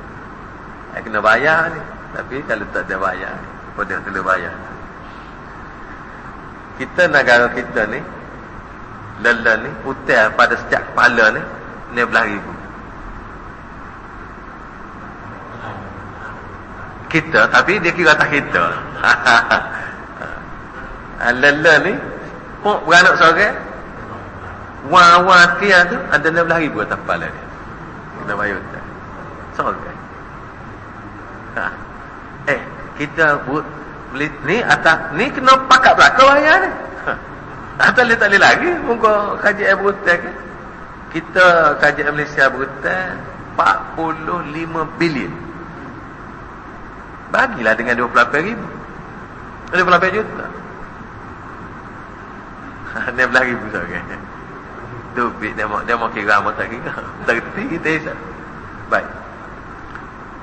eh, Kena bayar ni. Tapi kalau tak ada bayar dia kena bayar? Kita negara kita ni Lala ni Utai pada setiap kepala ni 16 ribu Kita Tapi dia kira atas kita Lala ni Oh beranak seorang Wah-wah tia tu Ada 16 ribu atas kepala dia Kena bayar utai Seorang ha. Eh Kita buat Ni atas Ni kena pakat belakang bayar ni ha. Tak boleh tak boleh lagi muka kajian brutal kan. Kita kajian Malaysia brutal 45 bilion. Bagilah dengan 28 ribu. 28 juta. 16 ribu sekarang. Tu dia mau dia mau kira mau tak kira. Tak reti kita isap. Baik.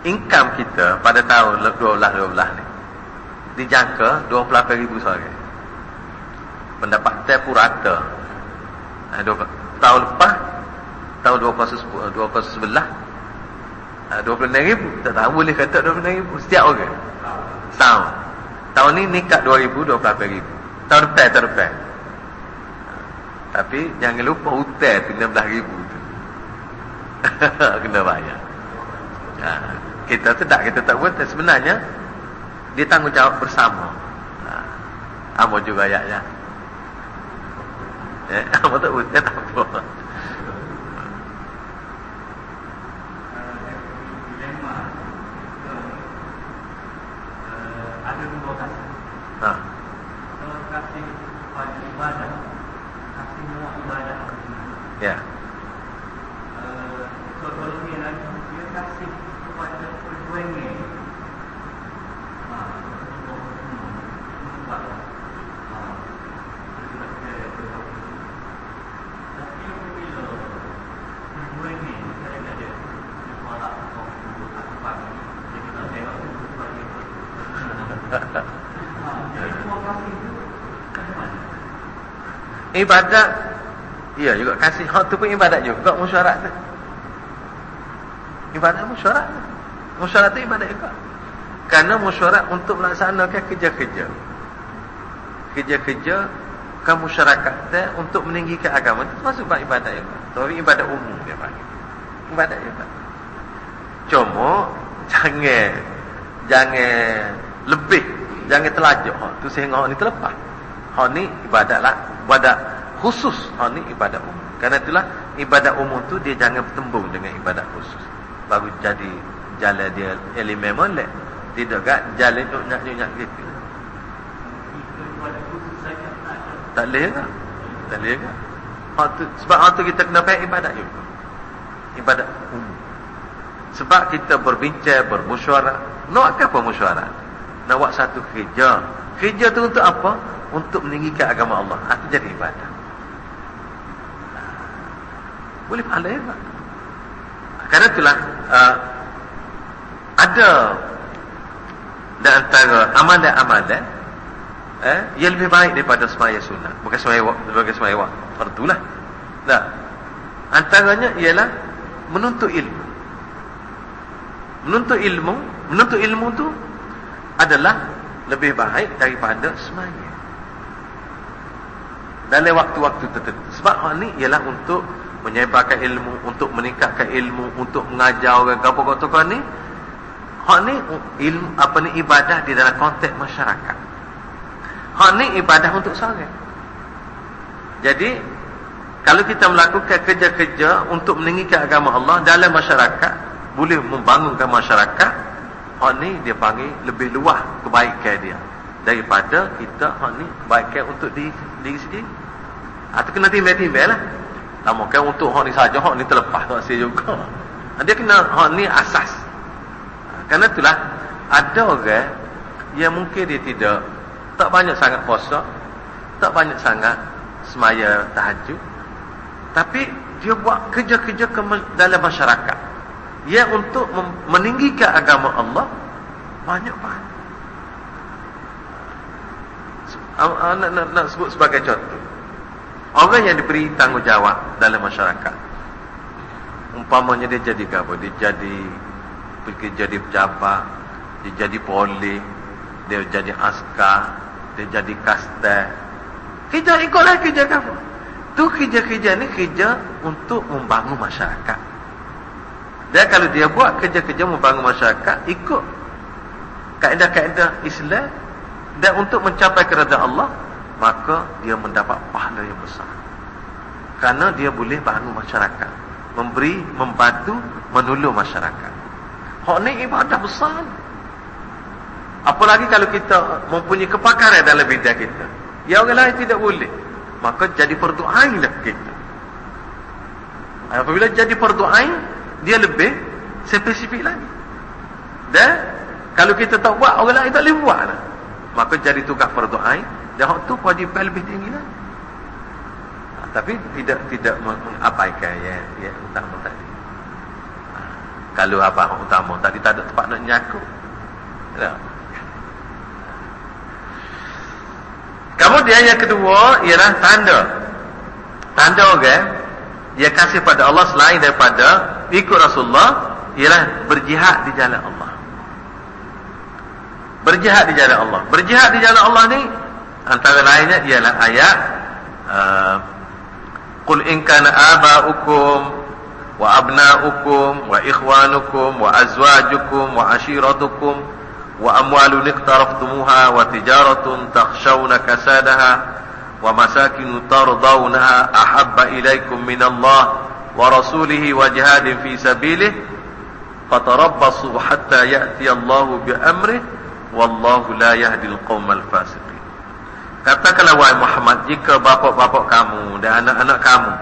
Income kita pada tahun 12-12 ni dijangka 28 ribu sekarang. Pendapatan purata. Ha, tahun lepas tahun 2011 26 ribu tak tahu boleh kata 26 ribu setiap orang. Tahun tahun ni nikah 2 ribu 28 ribu tahun depan tahun depan. Tapi jangan lupa hutang tu 16 ribu tu. Kena bayar. Ha, kita tu tak kita tak buat sebenarnya dia tanggungjawab bersama. Ha, Amo juga ya ya eh, Amo tak tak apa ibadat. Iya juga kasih hak tu pun ibadat juga. Musyarat tu. Ibadat musyarat musyarat tu ibadat juga. Kerana musyarat untuk melaksanakan kerja-kerja. Kerja-kerja kan masyarakat tu untuk meninggikan agama itu masuk bab ibadat juga. Tapi ibadat umum dia panggil. Ibadat juga. Cuma jangan jangan lebih jangan telajak tu sehingga hak ni terlepas. Hak ni ibadat lah ibadat khusus. Ha ni ibadat umum. Kerana itulah ibadat umum tu dia jangan bertembung dengan ibadat khusus. Baru jadi jalan dia elemen molek. Tidak kan jalan tu nak nyak gitu. Tak boleh tak tak tak ha, tu, sebab ha, tu kita kena faham ibadat juga. Ibadat umum. Sebab kita berbincang bermusyawarah. Nak apa musyawarah? Nak buat satu kerja. Kerja tu untuk apa? Untuk meninggikan agama Allah. Itu jadi ibadah. Boleh pahala tak? Karena itulah uh, ada di antara amalan-amalan eh, yang lebih baik daripada semaya sunnah. Bukan semaya waktu, bukan semaya waktu. Fardulah. Nah, antaranya ialah menuntut ilmu. Menuntut ilmu, menuntut ilmu tu adalah lebih baik daripada semaya dalam waktu-waktu tertentu. Sebab hal ni ialah untuk menyebarkan ilmu, untuk meningkatkan ilmu, untuk mengajar orang apa-apa kau ni. Hak ni ilmu apa ni ibadah di dalam konteks masyarakat. Hak ni ibadah untuk seorang. Jadi kalau kita melakukan kerja-kerja untuk meninggikan agama Allah dalam masyarakat, boleh membangunkan masyarakat, hak ni dia panggil lebih luas kebaikan dia daripada kita hak ni kebaikan untuk diri, diri sendiri. Atau kena timbel-timbel lah. Namakan untuk hak ni saja, hak ni terlepas tak saya juga. Ah, dia kena hak ni asas. Ah, kerana itulah ada orang yang mungkin dia tidak tak banyak sangat puasa, tak banyak sangat semaya tahajud. Tapi dia buat kerja-kerja dalam masyarakat. Yang untuk meninggikan agama Allah banyak banget. Nak, nak, nak sebut sebagai contoh. Orang yang diberi tanggungjawab dalam masyarakat. Umpamanya dia jadi apa? Dia jadi pergi jadi pejabat, dia jadi polis, dia jadi askar, dia jadi kastel. Kerja ikutlah kerja apa? Tu kerja-kerja ni kerja untuk membangun masyarakat. Dan kalau dia buat kerja-kerja membangun masyarakat, ikut kaedah-kaedah Islam dan untuk mencapai keredaan Allah, maka dia mendapat pahala yang besar. Kerana dia boleh bangun masyarakat memberi, membantu, menolong masyarakat. Hak ni ibadah besar. Apalagi kalau kita mempunyai kepakaran dalam bidang kita? Yang orang lain tidak boleh. Maka jadi fardu ain lah kita. Apabila jadi fardu ain dia lebih spesifik lagi. Dan kalau kita tak buat orang lain tak boleh buat lah maka jadi tugas fardu ain. Dan waktu kewajipan lebih tinggi lah. Ha, tapi tidak tidak mengabaikan yang, yang utama tadi. Ha, kalau apa yang utama tadi tak ada tempat nak nyakut. Ya. kemudian yang kedua ialah tanda. Tanda orang okay? dia kasih pada Allah selain daripada ikut Rasulullah ialah berjihad di jalan Allah berjihad di jalan Allah berjihad di jalan Allah ni antara lainnya ialah ayat uh, qul in kana aba'ukum wa abna'ukum wa ikhwanukum wa azwajukum wa ashiratukum wa amwalun iqtaraftumuha wa tijaratun takhshawna kasadaha wa masakin tardawnaha ahabba ilaykum min Allah wa rasulihi wa jihadin fi sabilihi fatarabbasu hatta ya'ti Allah bi amrihi wallahu la yahdil qaumal fasiqin. Katakanlah wahai Muhammad jika bapak-bapak kamu dan anak-anak kamu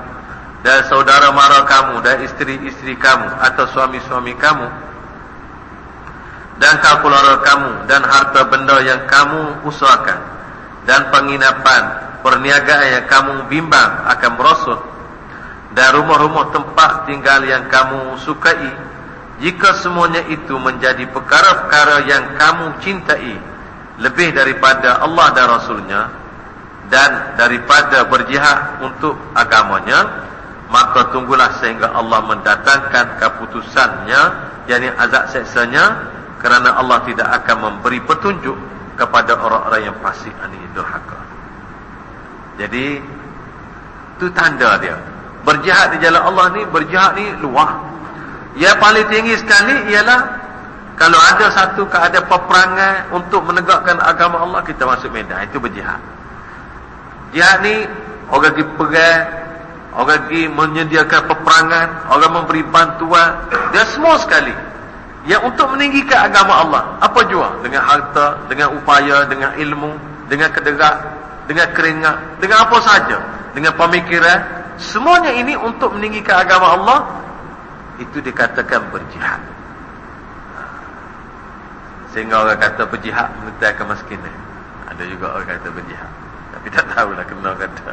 dan saudara mara kamu dan isteri-isteri kamu atau suami-suami kamu dan kalkulator kamu dan harta benda yang kamu usahakan dan penginapan perniagaan yang kamu bimbang akan merosot dan rumah-rumah tempat tinggal yang kamu sukai jika semuanya itu menjadi perkara-perkara yang kamu cintai lebih daripada Allah dan Rasulnya dan daripada berjihad untuk agamanya maka tunggulah sehingga Allah mendatangkan keputusannya yakni azab seksanya kerana Allah tidak akan memberi petunjuk kepada orang-orang yang fasik ani durhaka. Jadi itu tanda dia. Berjihad di jalan Allah ni berjihad ni luah yang paling tinggi sekali ialah kalau ada satu keadaan peperangan untuk menegakkan agama Allah kita masuk medan itu berjihad. Jihad ni orang pergi perang, orang pergi menyediakan peperangan, orang memberi bantuan dan semua sekali. Yang untuk meninggikan agama Allah. Apa jua? Dengan harta, dengan upaya, dengan ilmu, dengan kederak, dengan keringat, dengan apa saja, dengan pemikiran, semuanya ini untuk meninggikan agama Allah itu dikatakan berjihad. Sehingga orang kata berjihad mengetai kemiskinan ada juga orang kata berjihad. Tapi tak tahulah kena kata.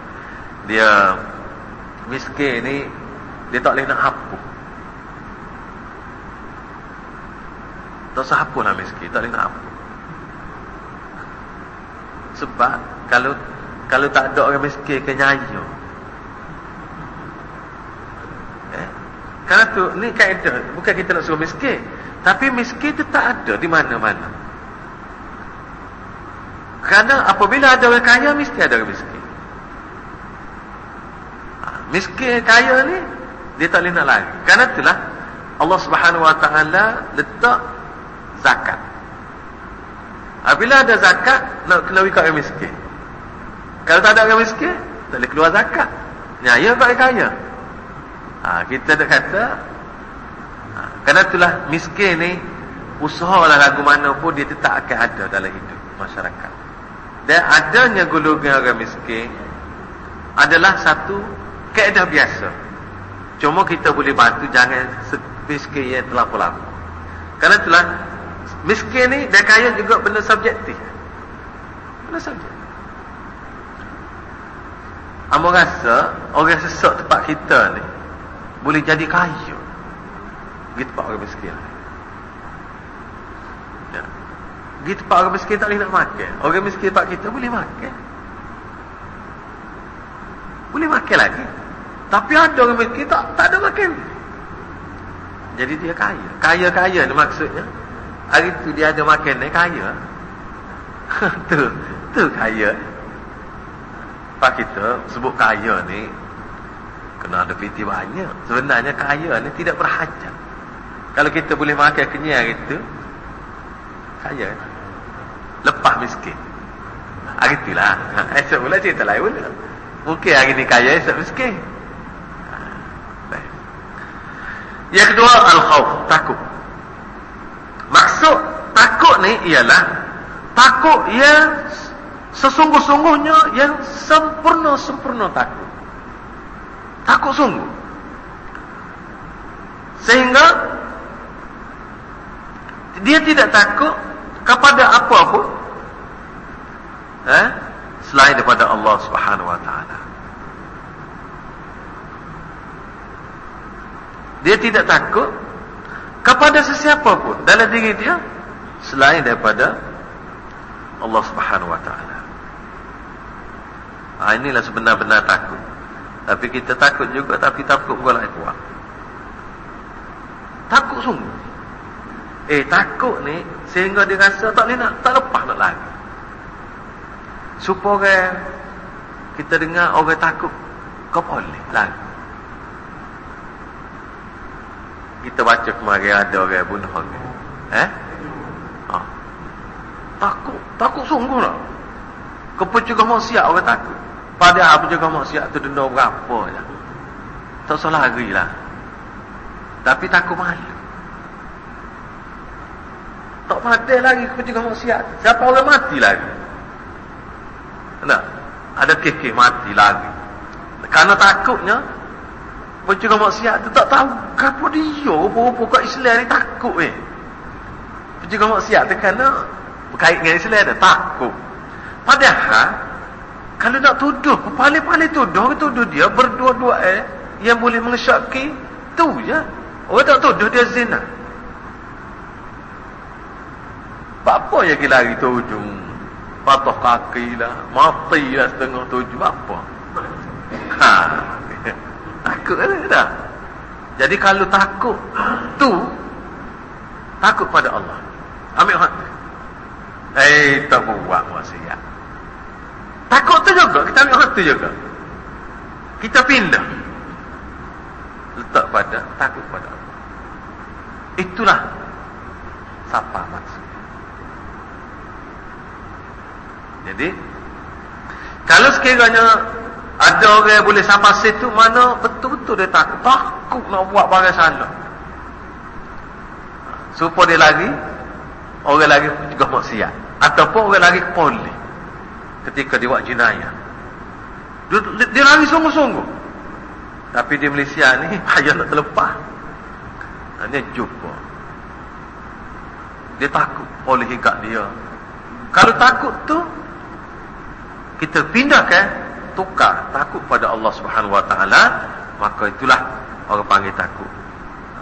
Dia miskin ni dia tak boleh nak hapus tak usah hapus lah miskin tak boleh nak hapus sebab kalau kalau tak ada orang miskin kenyaya Karena tu ni kaedah bukan kita nak suruh miskin, tapi miskin itu tak ada di mana-mana. Karena apabila ada orang kaya mesti ada orang miskin. Ha, miskin kaya ni dia tak boleh nak lari. Karena itulah Allah Subhanahu Wa Taala letak zakat. Apabila ada zakat nak kena ikut orang miskin. Kalau tak ada orang miskin, tak boleh keluar zakat. Nyaya kat orang kaya ha, kita dah kata ha, kerana itulah miskin ni usahalah lagu mana pun dia tetap akan ada dalam hidup masyarakat. Dan adanya golongan orang miskin adalah satu keadaan biasa. Cuma kita boleh bantu jangan miskin yang telah pelaku kerana itulah miskin ni dan kaya juga benda subjektif. Benda subjektif. Amo rasa orang sesak tempat kita ni boleh jadi kaya. Gitu pak orang miskin. Ya. gitu pak orang miskin tak boleh nak makan. Orang miskin pak kita boleh makan. Boleh makan lagi. Tapi ada orang miskin tak, tak ada makan. Jadi dia kaya. Kaya-kaya ni maksudnya. Hari tu dia ada makan ni kaya. Tu tu kaya. Pak kita sebut kaya ni kena ada piti banyak. Sebenarnya kaya ni tidak berhajat. Kalau kita boleh makan kenyang itu kaya. Lepas miskin. Hari itulah esok pula cerita lain pula. Mungkin hari ni kaya esok miskin. Yang kedua al-khawf. Takut. Maksud takut ni ialah takut yang sesungguh-sungguhnya yang sempurna-sempurna takut. Takut sungguh. Sehingga dia tidak takut kepada apa pun eh, selain daripada Allah Subhanahu Wa Taala. Dia tidak takut kepada sesiapa pun dalam diri dia selain daripada Allah Subhanahu Wa Taala. Ah inilah sebenar-benar takut. Tapi kita takut juga tapi takut pula kuat. Takut sungguh. Eh takut ni sehingga dia rasa tak ni nak tak lepas nak lagi. Supaya kita dengar orang takut kau boleh lagi. Kita baca kemarin ada orang bunuh orang. Eh? Ha. Takut, takut sungguh lah. Kepencegahan maksiat orang takut. Padahal penjaga maksiat tu denda berapa je. Tak salah lagi lah. Tapi takut malu. Tak padahal lagi penjaga maksiat. Siapa orang mati lagi? Tak? Ada kekeh mati lagi. Karena takutnya, penjaga maksiat tu tak tahu. Kenapa dia, rupa-rupa kat Islam ni takut eh. Penjaga maksiat tu kerana berkait dengan Islam dia takut. Padahal, kalau nak tuduh, paling-paling tuduh, tuduh dia berdua-dua eh, yang boleh mengesyaki, tu je. Orang tak tuduh dia zina. Apa yang kita lari tu ujung? Patah kaki lah, mati lah setengah tujuh, apa? Ha, takut lah dah. Jadi kalau takut, tu, takut pada Allah. Ambil hati. Eh, tak buat maksiat. Takut tu juga, kita ambil hati juga. Kita pindah. Letak pada, takut pada Allah. Itulah siapa maksud. Jadi, kalau sekiranya ada orang yang boleh sampai situ, mana betul-betul dia takut. Takut nak buat barang salah. Supaya dia lagi, orang lagi juga maksiat. Ataupun orang lagi polis ketika dia buat jenayah. Dia, dia lari sungguh-sungguh. Tapi di Malaysia ni payah nak terlepas. Hanya jumpa. Dia takut oleh hingga dia. Kalau takut tu kita pindahkan tukar takut pada Allah Subhanahu Wa Taala maka itulah orang panggil takut.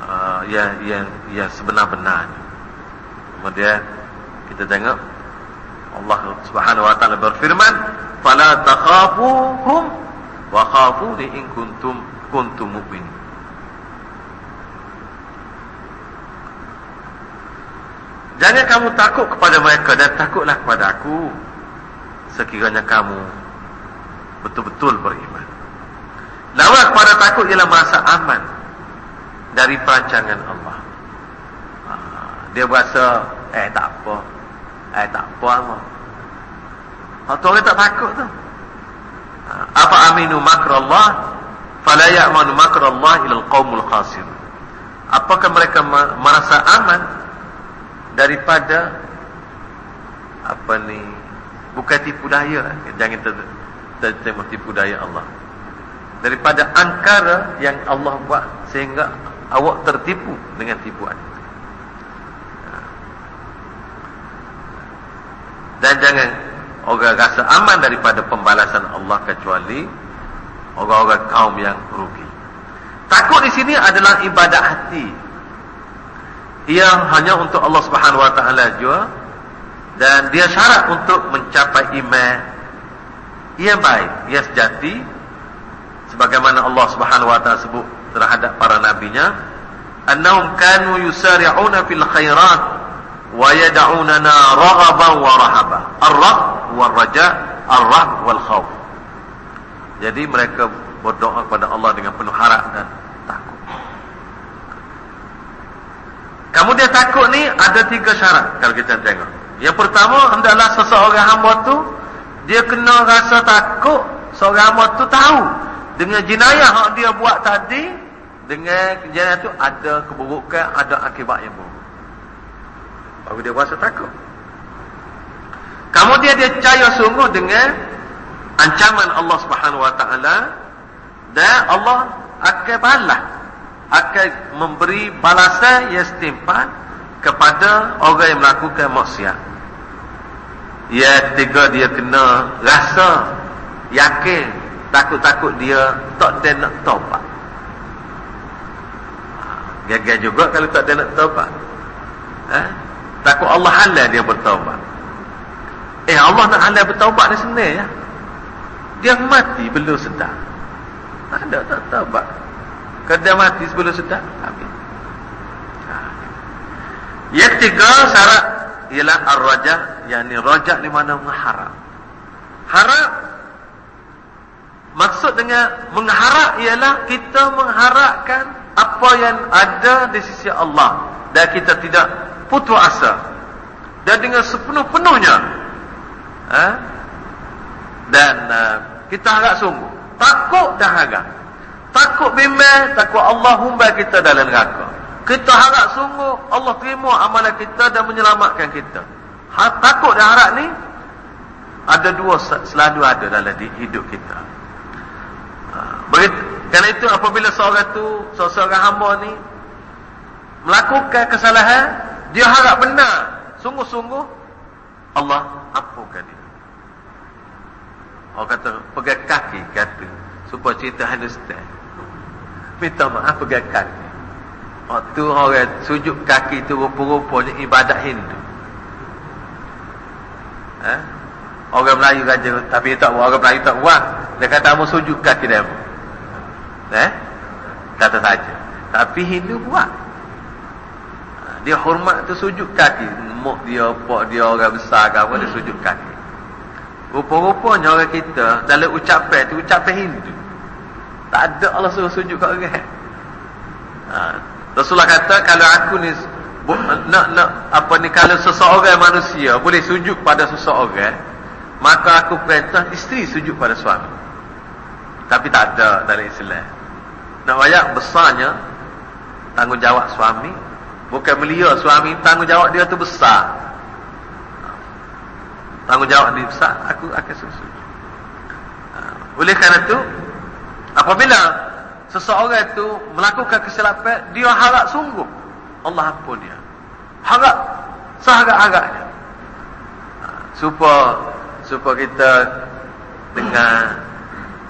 Uh, yang yang yang sebenar-benarnya. Kemudian kita tengok Allah Subhanahu wa taala berfirman, "Fala takhafuhum wa khafuni in kuntum kuntum mu'minin." Jangan kamu takut kepada mereka dan takutlah kepada aku sekiranya kamu betul-betul beriman. Lawan kepada takut ialah merasa aman dari perancangan Allah. Ah, dia berasa, eh tak apa, Eh tak apa apa. Atau orang tak takut tu. Apa aminu makrallah fala ya'manu makrallah ila alqaumul khasir. Apakah mereka merasa aman daripada apa ni bukan tipu daya jangan terima tipu daya Allah daripada angkara yang Allah buat sehingga awak tertipu dengan tipuan dan jangan orang rasa aman daripada pembalasan Allah kecuali orang-orang kaum yang rugi. Takut di sini adalah ibadat hati. Ia hanya untuk Allah Subhanahu Wa Taala jua dan dia syarat untuk mencapai iman ia baik, ia sejati sebagaimana Allah Subhanahu Wa Taala sebut terhadap para nabinya annahum kanu yusari'una fil khairat wa yad'unana raghaban wa rahaba. Ar-ragh wal raja, ar-rahb wal khauf. Jadi mereka berdoa kepada Allah dengan penuh harap dan takut. Kemudian takut ni ada tiga syarat kalau kita tengok. Yang pertama hendaklah seseorang hamba tu dia kena rasa takut seorang hamba tu tahu dengan jenayah yang dia buat tadi dengan jenayah tu ada keburukan, ada akibat yang buruk. Baru dia rasa takut. Kemudian dia percaya sungguh dengan ancaman Allah Subhanahu Wa Taala dan Allah akan balas akan memberi balasan yang setimpal kepada orang yang melakukan maksiat. Ya tiga dia kena rasa yakin takut-takut dia tak ada nak taubat. Gagal juga kalau tak ada nak taubat. Eh? Takut Allah halal dia bertaubat. Eh Allah nak halal bertaubat ni sebenarnya. Dia mati belum sedar. Tak ada tak taubat. Dia mati sebelum sedar, habis. Ha. Yang ketiga syarat ialah ar-raja, yakni raja di mana mengharap. Harap maksud dengan mengharap ialah kita mengharapkan apa yang ada di sisi Allah dan kita tidak putus asa. Dan dengan sepenuh-penuhnya ha? dan uh, kita harap sungguh. Takut dah harap. Takut bimbang takut Allah humbai kita dalam neraka. Kita harap sungguh Allah terima amalan kita dan menyelamatkan kita. Ha, takut dan harap ni ada dua selalu ada dalam hidup kita. Ha, kerana itu apabila seorang tu seorang hamba ni melakukan kesalahan dia harap benar. Sungguh-sungguh Allah ampunkan dia. Orang kata pegang kaki kata supaya cerita understand minta maaf pegang kaki. Oh, tu orang sujud kaki tu rupa-rupanya ibadat Hindu. Eh? orang Melayu raja tapi tak orang Melayu tak buat. Dia kata kamu sujud kaki dia. Eh? kata saja. Tapi Hindu buat dia hormat tu sujud kaki mak dia pak dia orang besar ke apa dia sujud kaki rupa-rupanya orang kita dalam ucapan tu ucapan Hindu tak ada Allah suruh sujud kat orang. Ha. Rasulullah kata kalau aku ni nak nak apa ni kalau seseorang manusia boleh sujud pada seseorang maka aku perintah isteri sujud pada suami. Tapi tak ada dalam Islam. Nak banyak besarnya tanggungjawab suami Bukan belia suami tanggungjawab dia tu besar. Tanggungjawab dia besar, aku akan susu. Ha. Oleh kerana itu, apabila seseorang itu melakukan kesilapan, dia harap sungguh. Allah ampun dia. Harap, seharap-harapnya. Ha. Supaya, supaya kita dengan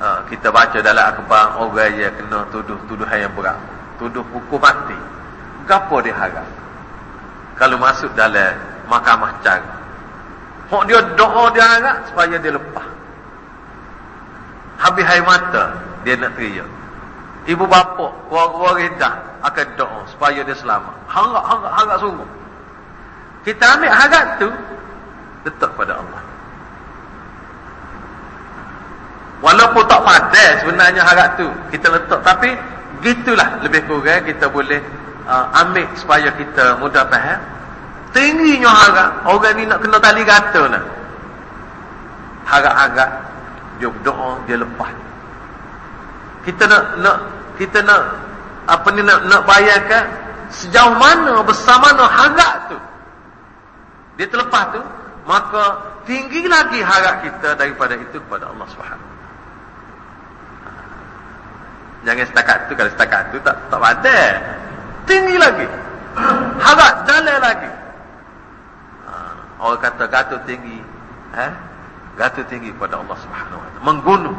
uh, kita baca dalam akhbar orang yang kena tuduh-tuduhan yang berat. Tuduh hukum mati. Gapo dia harap? Kalau masuk dalam mahkamah cara. Hak dia doa dia harap supaya dia lepas. Habis air mata dia nak teriak. Ibu bapa, waриdah akan doa supaya dia selamat. Harap harap harap sungguh. Kita ambil harap tu letak pada Allah. Walaupun tak padat sebenarnya harap tu kita letak tapi gitulah lebih kurang kita boleh uh, ambil supaya kita mudah faham. Tingginya harap. Orang ni nak kena tali kata nak. Harap-harap dia berdoa dia lepas. Kita nak nak kita nak apa ni nak nak bayangkan sejauh mana besar mana harap tu. Dia terlepas tu maka tinggi lagi harap kita daripada itu kepada Allah Subhanahu. Jangan setakat tu kalau setakat tu tak tak ada tinggi lagi. Harap jalan lagi. Ha, orang kata gatu tinggi eh? Gatu tinggi pada Allah Subhanahu wa taala. Menggunung.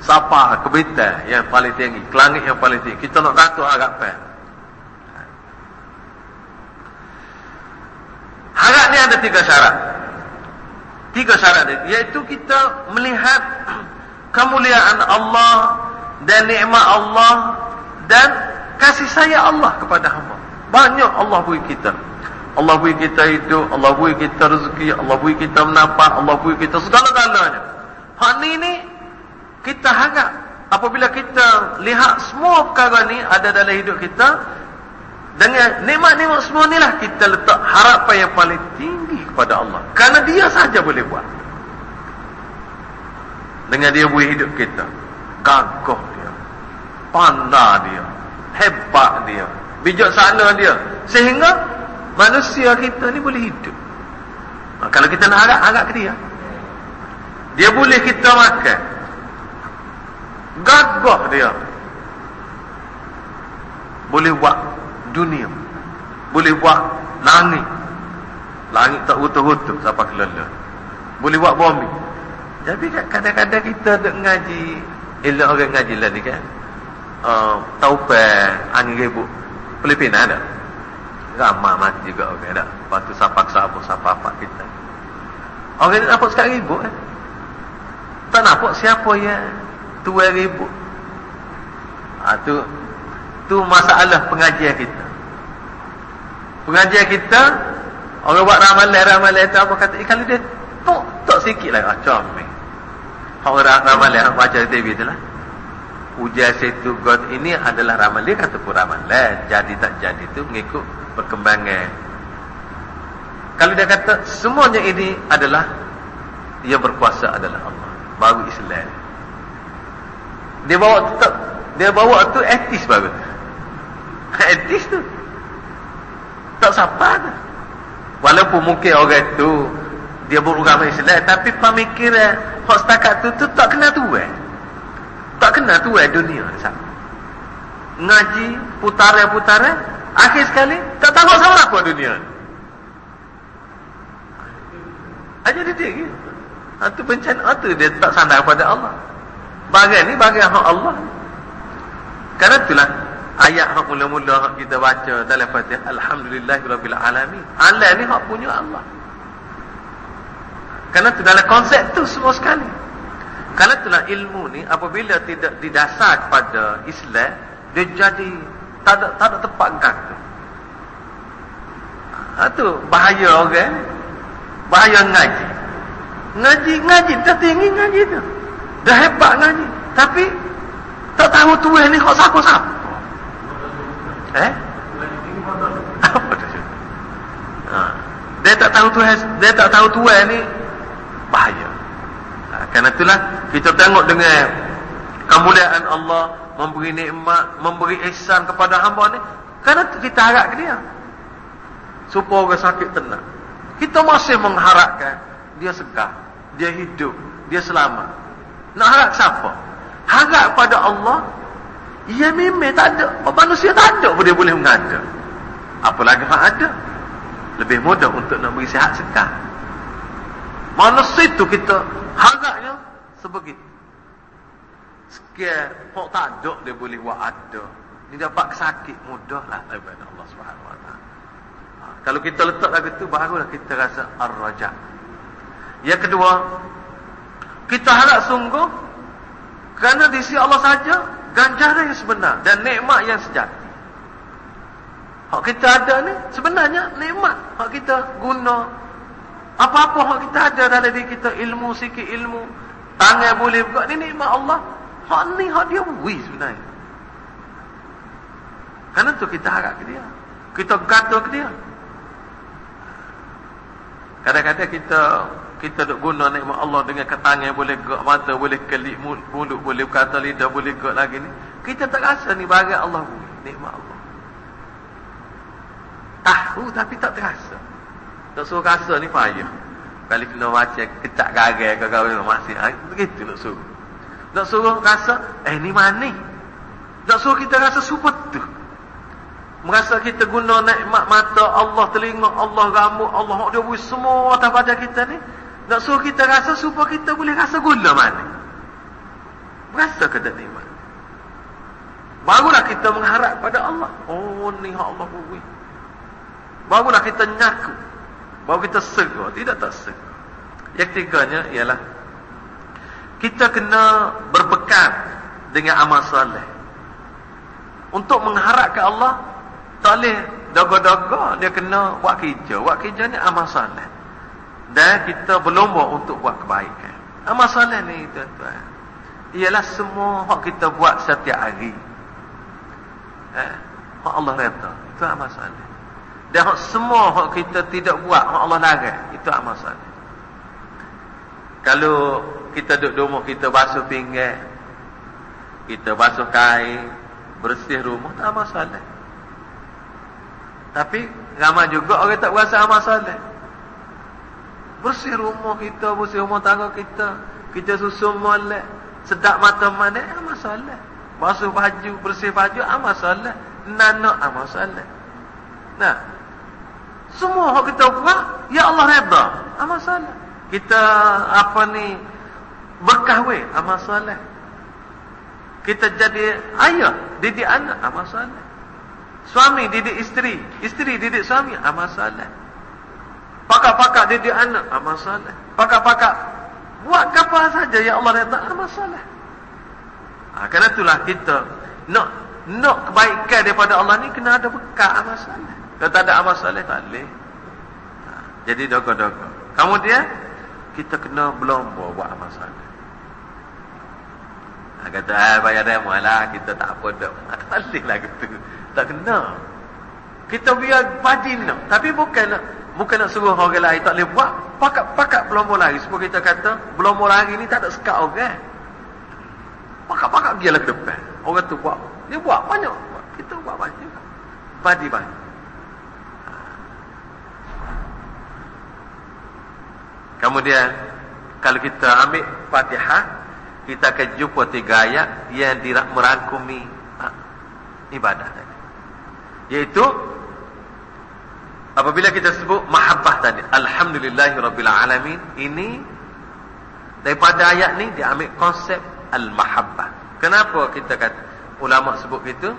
Sapa kebita yang paling tinggi kelangit yang paling tinggi. Kita nak gatu harap pen harap ni ada tiga syarat. Tiga syarat dia iaitu kita melihat kemuliaan Allah dan nikmat Allah dan kasih sayang Allah kepada hamba. Banyak Allah beri kita. Allah beri kita hidup, Allah beri kita rezeki, Allah beri kita menampak, Allah beri kita segala-galanya. Hak ni ni kita harap apabila kita lihat semua perkara ni ada dalam hidup kita dengan nikmat-nikmat semua ni lah kita letak harapan yang paling tinggi kepada Allah. Karena dia saja boleh buat. Dengan dia beri hidup kita. Gagah dia. Pandai dia hebat dia bijaksana dia sehingga manusia kita ni boleh hidup Ha, kalau kita nak harap, harap ke dia. Dia boleh kita makan. Gagah dia. Boleh buat dunia. Boleh buat langit. Langit tak utuh-utuh sampai kelala. Boleh buat bumi. Tapi kadang-kadang kita duk ngaji. Elok orang ngaji lah ni kan. Uh, taupan angin ribut. Filipina ada. Ramah mati juga orang ada. Lepas tu sapak sabar sapak apa kita. Orang ni nampak sekarang ribut eh. Tak nampak siapa yang tuan ribut. Ha, tu tu masalah pengajian kita. Pengajian kita orang buat ramalan-ramalan tu apa kata, eh, kalau dia tok tok sikit lah macam ni. Orang ramalan baca TV tu lah. Ujian situ God ini adalah ramalan kata pun ramalan. Jadi tak jadi tu mengikut perkembangan. Kalau dia kata semuanya ini adalah dia berkuasa adalah Allah. Baru Islam. Dia bawa tetap dia bawa tu etis baru. Etis tu. Tak siapa tu. Walaupun mungkin orang tu dia beragama Islam tapi pemikiran hak setakat tu tu tak kena tu eh. Tak kena tu eh dunia sama. Ngaji putaran-putaran akhir sekali tak tahu sama apa dunia. Aja dia dia. Itu bencana itu dia tak sandar pada Allah. Bagian ni bagian hak Allah. Karena itulah ayat hak mula-mula hak kita baca dalam Fatihah Alhamdulillahirabbil alamin. Allah ni hak punya Allah. Karena itu dalam konsep tu semua sekali. Karena itulah ilmu ni apabila tidak didasar kepada Islam dia jadi tak ada tak ada tempat gantung. Ha, tu bahaya orang okay? bahaya ngaji. Ngaji ngaji dah tinggi ngaji tu. Dah hebat ngaji. Tapi tak tahu tuan ni hak siapa-siapa. Eh? Ha. Dia tak tahu tuan dia tak tahu tuan ni bahaya. Kerana itulah kita tengok dengan kemuliaan Allah memberi nikmat, memberi ihsan kepada hamba ni. Kerana kita harap ke dia. Supaya orang sakit tenang. Kita masih mengharapkan dia segar, dia hidup, dia selamat. Nak harap siapa? Harap pada Allah. Ya memang tak ada. Manusia tak ada pun dia boleh mengada. Apalagi hak ada. Lebih mudah untuk nak beri sihat segar. Manusia itu kita harapnya sebegitu. Sekian, kok tak dia boleh buat ada. Ini dapat sakit mudahlah daripada Allah Subhanahu Wa Taala. Kalau kita letak lagu tu barulah kita rasa ar-raja. Yang kedua, kita harap sungguh kerana di sisi Allah saja ganjaran yang sebenar dan nikmat yang sejati. Hak kita ada ni sebenarnya nikmat. Hak kita guna apa-apa hak kita ada dalam diri kita ilmu sikit ilmu, tangan boleh buka ni nikmat Allah. Hak ni hak dia wui sebenarnya. Kerana tu kita harap ke dia. Kita kata ke dia. Kadang-kadang kita kita duk guna nikmat Allah dengan ketangan boleh gerak mata, boleh kelip mulut, boleh kata lidah, boleh gerak lagi ni. Kita tak rasa ni bagai Allah nikmat Allah. Tahu tapi tak terasa. Tak suruh rasa ni payah. Kali kena baca kecak gagal ke kau masih ha, begitu nak suruh. Nak suruh rasa eh ni mana? Nak suruh kita rasa super tu. Merasa kita guna nikmat mata Allah, telinga Allah, rambut Allah, dia semua atas pada kita ni. Nak suruh kita rasa supaya kita boleh rasa guna mana. Berasa ke tak nikmat? Barulah kita mengharap pada Allah. Oh ni Allah beri. Barulah kita nyaku. Baru kita segar. Tidak tak segar. Yang ketiganya ialah kita kena berbekal dengan amal soleh. Untuk mengharap ke Allah, tak boleh daga-daga dia kena buat kerja. Buat kerja ni amal soleh. Dan kita berlomba untuk buat kebaikan. Amal soleh ni tuan-tuan. Ialah semua hak kita buat setiap hari. Eh, Allah reda. Itu amal soleh. Dan hak semua hak kita tidak buat, hak Allah larang. Itu amal soleh. Kalau kita duduk rumah, kita basuh pinggan. Kita basuh kain. Bersih rumah, tak amal soleh. Tapi ramai juga orang tak berasa amal soleh. Bersih rumah kita, bersih rumah tangga kita. Kita susun molek. Sedap mata mana, ah, masalah. Basuh baju, bersih baju, ah, masalah. Nanak, ah, masalah. Nah, semua yang kita buat, ya Allah reda. Ah, masalah. Kita, apa ni, berkahwin, ah, masalah. Kita jadi ayah, didik anak, ah, masalah. Suami didik isteri, isteri didik suami, ah, masalah. Pakak-pakak didik anak, ah, masalah. Pakak-pakak buat apa saja yang Allah reda, ah, masalah. Ah, kerana itulah kita nak nak kebaikan daripada Allah ni kena ada bekal amal soleh. Kalau tak ada amal soleh tak boleh. Ha, jadi doga-doga. Kemudian kita kena berlomba buat amal soleh. Ha, kata ah bayar demo lah kita tak apa dak. Tak boleh lah gitu. Tak kena. Kita biar padi nak. Tapi bukan nak bukan nak suruh orang lain tak boleh buat. Pakat-pakat berlomba lagi. Sebab kita kata berlomba lagi ni tak ada sekat orang. Okay? Pakat-pakat dia lah ke depan. Orang tu buat. Dia buat banyak. Kita buat banyak. Badi banyak. Kemudian kalau kita ambil Fatihah, kita akan jumpa tiga ayat yang merangkumi ha, ibadah tadi. Yaitu apabila kita sebut mahabbah tadi, alhamdulillahirabbil alamin, ini daripada ayat ni dia ambil konsep al-mahabbah. Kenapa kita kata ulama sebut gitu?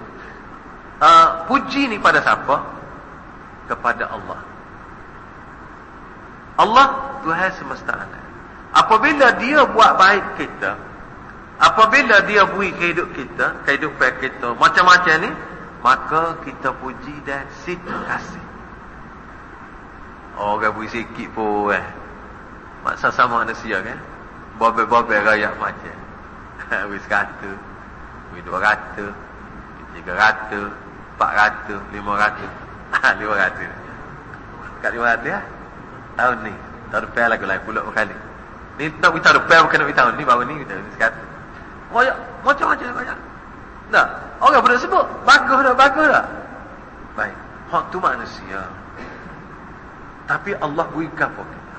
Uh, puji ni pada siapa? Kepada Allah. Allah Tuhan semesta alam. Apabila dia buat baik kita, apabila dia beri kehidup kita, kehidupan kita, macam-macam ni, maka kita puji dan situ kasih. Orang beri sikit pun eh. Maksa sama manusia kan? Bobe-bobe rakyat macam. Wis kata. Wis dua kata. Tiga kata. Empat kata. Lima kata. Lima kata. Kat lima kata ya? Tahun ni. Tahun depan lagi lain pulak berkali. Ni nak kita depan bukan nak kita tahun ni. Baru ni kita wis kata. Banyak. Macam-macam banyak. Nah, orang boleh sebut. Bagus dah, bagus dah. Baik. Hak tu manusia. Tapi Allah berikan kita.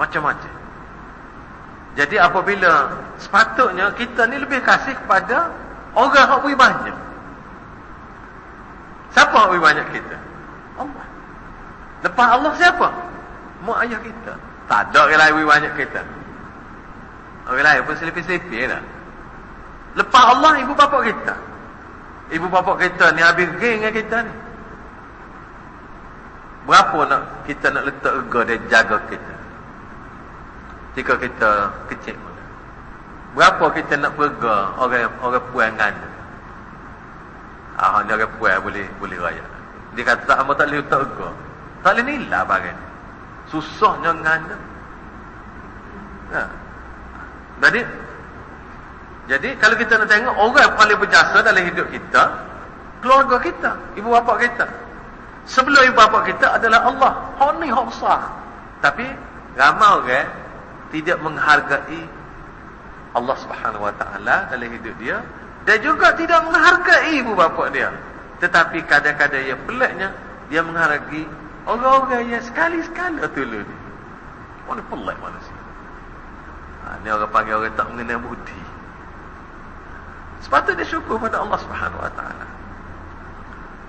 Macam-macam. Jadi apabila sepatutnya kita ni lebih kasih kepada orang yang lebih banyak. Siapa yang lebih banyak kita? Allah. Lepas Allah siapa? Mak ayah kita. Tak ada orang lain banyak kita. Orang lain pun selipis-selipis lah. Lepas Allah ibu bapa kita. Ibu bapa kita ni habis geng dengan kita ni. Berapa nak kita nak letak rega dia jaga kita? jika kita kecil berapa kita nak perga orang orang puan kan ah ni orang puan boleh boleh raya dia kata tak tak boleh tak perga tak boleh nilai bagai susahnya ngan ha. jadi jadi kalau kita nak tengok orang yang paling berjasa dalam hidup kita keluarga kita ibu bapa kita. Sebelum ibu bapa kita adalah Allah. Hak ni hak besar. Tapi ramai orang tidak menghargai Allah Subhanahu Wa Taala dalam hidup dia. Dan juga tidak menghargai ibu bapa dia. Tetapi kadang-kadang yang peliknya dia menghargai orang-orang yang sekali-sekala tolong dia mana pelik manusia ha, ni orang panggil orang tak mengenal budi sepatutnya syukur pada Allah Subhanahu Wa Taala